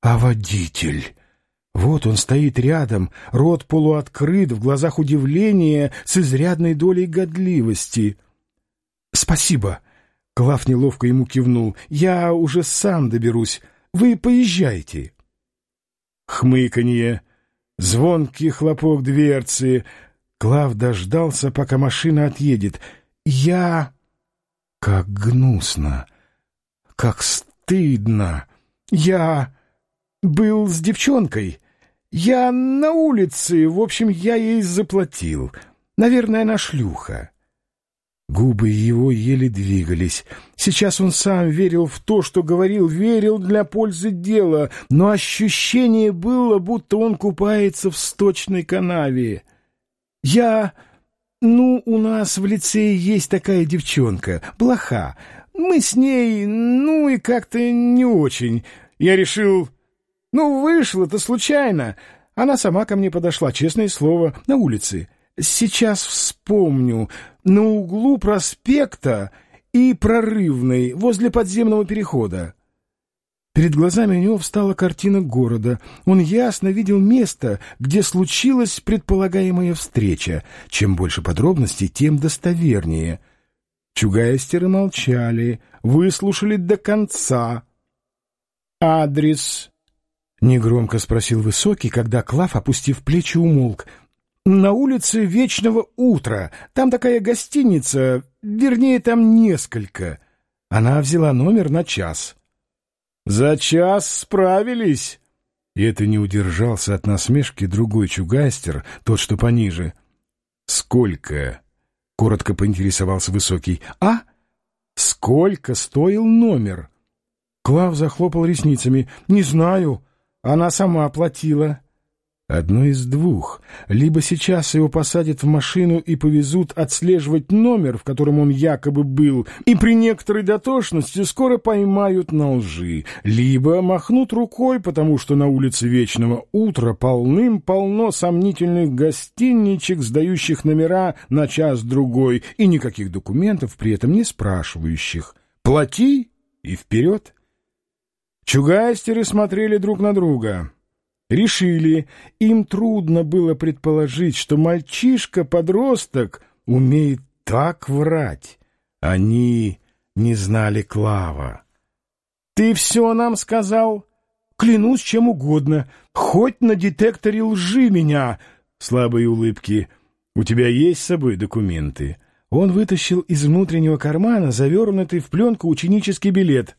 «А водитель?» Вот он стоит рядом, рот полуоткрыт, в глазах удивление, с изрядной долей годливости. «Спасибо!» — Клав неловко ему кивнул. «Я уже сам доберусь. Вы поезжайте» хмыканье, звонкий хлопок дверцы. Клав дождался, пока машина отъедет. Я... Как гнусно, как стыдно. Я был с девчонкой. Я на улице, в общем, я ей заплатил. Наверное, она шлюха. Губы его еле двигались. Сейчас он сам верил в то, что говорил, верил для пользы дела, но ощущение было, будто он купается в сточной канаве. «Я... Ну, у нас в лицее есть такая девчонка, Блоха. Мы с ней, ну и как-то не очень. Я решил... Ну, вышло-то случайно. Она сама ко мне подошла, честное слово, на улице». Сейчас вспомню. На углу проспекта и прорывной, возле подземного перехода. Перед глазами у него встала картина города. Он ясно видел место, где случилась предполагаемая встреча. Чем больше подробностей, тем достовернее. Чугайстеры молчали, выслушали до конца. «Адрес?» — негромко спросил Высокий, когда Клав, опустив плечи, умолк — на улице Вечного Утра. Там такая гостиница, вернее, там несколько. Она взяла номер на час. За час справились. И это не удержался от насмешки другой чугайстер, тот, что пониже. «Сколько?» — коротко поинтересовался Высокий. «А? Сколько стоил номер?» Клав захлопал ресницами. «Не знаю. Она сама оплатила». Одно из двух. Либо сейчас его посадят в машину и повезут отслеживать номер, в котором он якобы был, и при некоторой дотошности скоро поймают на лжи, либо махнут рукой, потому что на улице Вечного Утра полным-полно сомнительных гостиничек, сдающих номера на час-другой, и никаких документов при этом не спрашивающих. «Плати и вперед!» Чугайстеры смотрели друг на друга решили, им трудно было предположить, что мальчишка-подросток умеет так врать. Они не знали Клава. «Ты все нам сказал?» «Клянусь чем угодно, хоть на детекторе лжи меня!» Слабые улыбки. «У тебя есть с собой документы?» Он вытащил из внутреннего кармана завернутый в пленку ученический билет.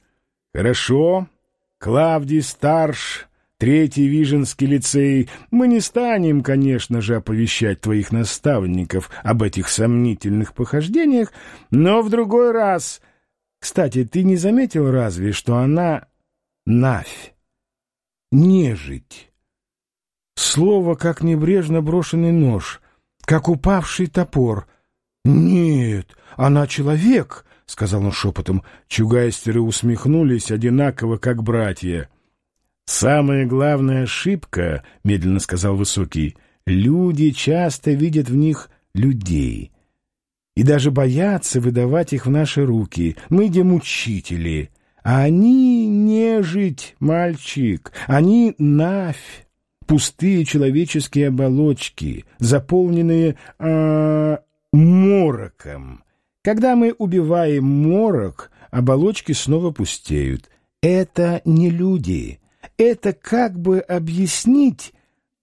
«Хорошо. Клавдий Старш Третий Виженский лицей, мы не станем, конечно же, оповещать твоих наставников об этих сомнительных похождениях, но в другой раз... Кстати, ты не заметил разве, что она Навь, нежить? Слово, как небрежно брошенный нож. как упавший топор. «Нет, она человек», — сказал он шепотом. Чугайстеры усмехнулись одинаково, как братья. «Самая главная ошибка, — медленно сказал Высокий, — люди часто видят в них людей и даже боятся выдавать их в наши руки. Мы демучители, а они нежить, мальчик, они навь, пустые человеческие оболочки, заполненные э, мороком. Когда мы убиваем морок, оболочки снова пустеют. Это не люди. Это как бы объяснить,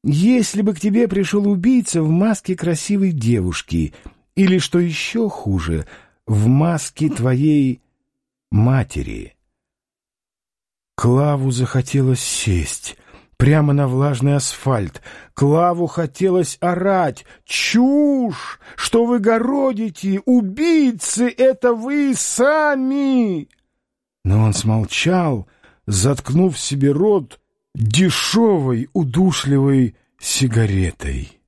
если бы к тебе пришел убийца в маске красивой девушки, или, что еще хуже, в маске твоей матери. Клаву захотелось сесть прямо на влажный асфальт. Клаву хотелось орать. «Чушь! Что вы городите? Убийцы — это вы сами!» Но он смолчал, заткнув себе рот дешевой, удушливой сигаретой.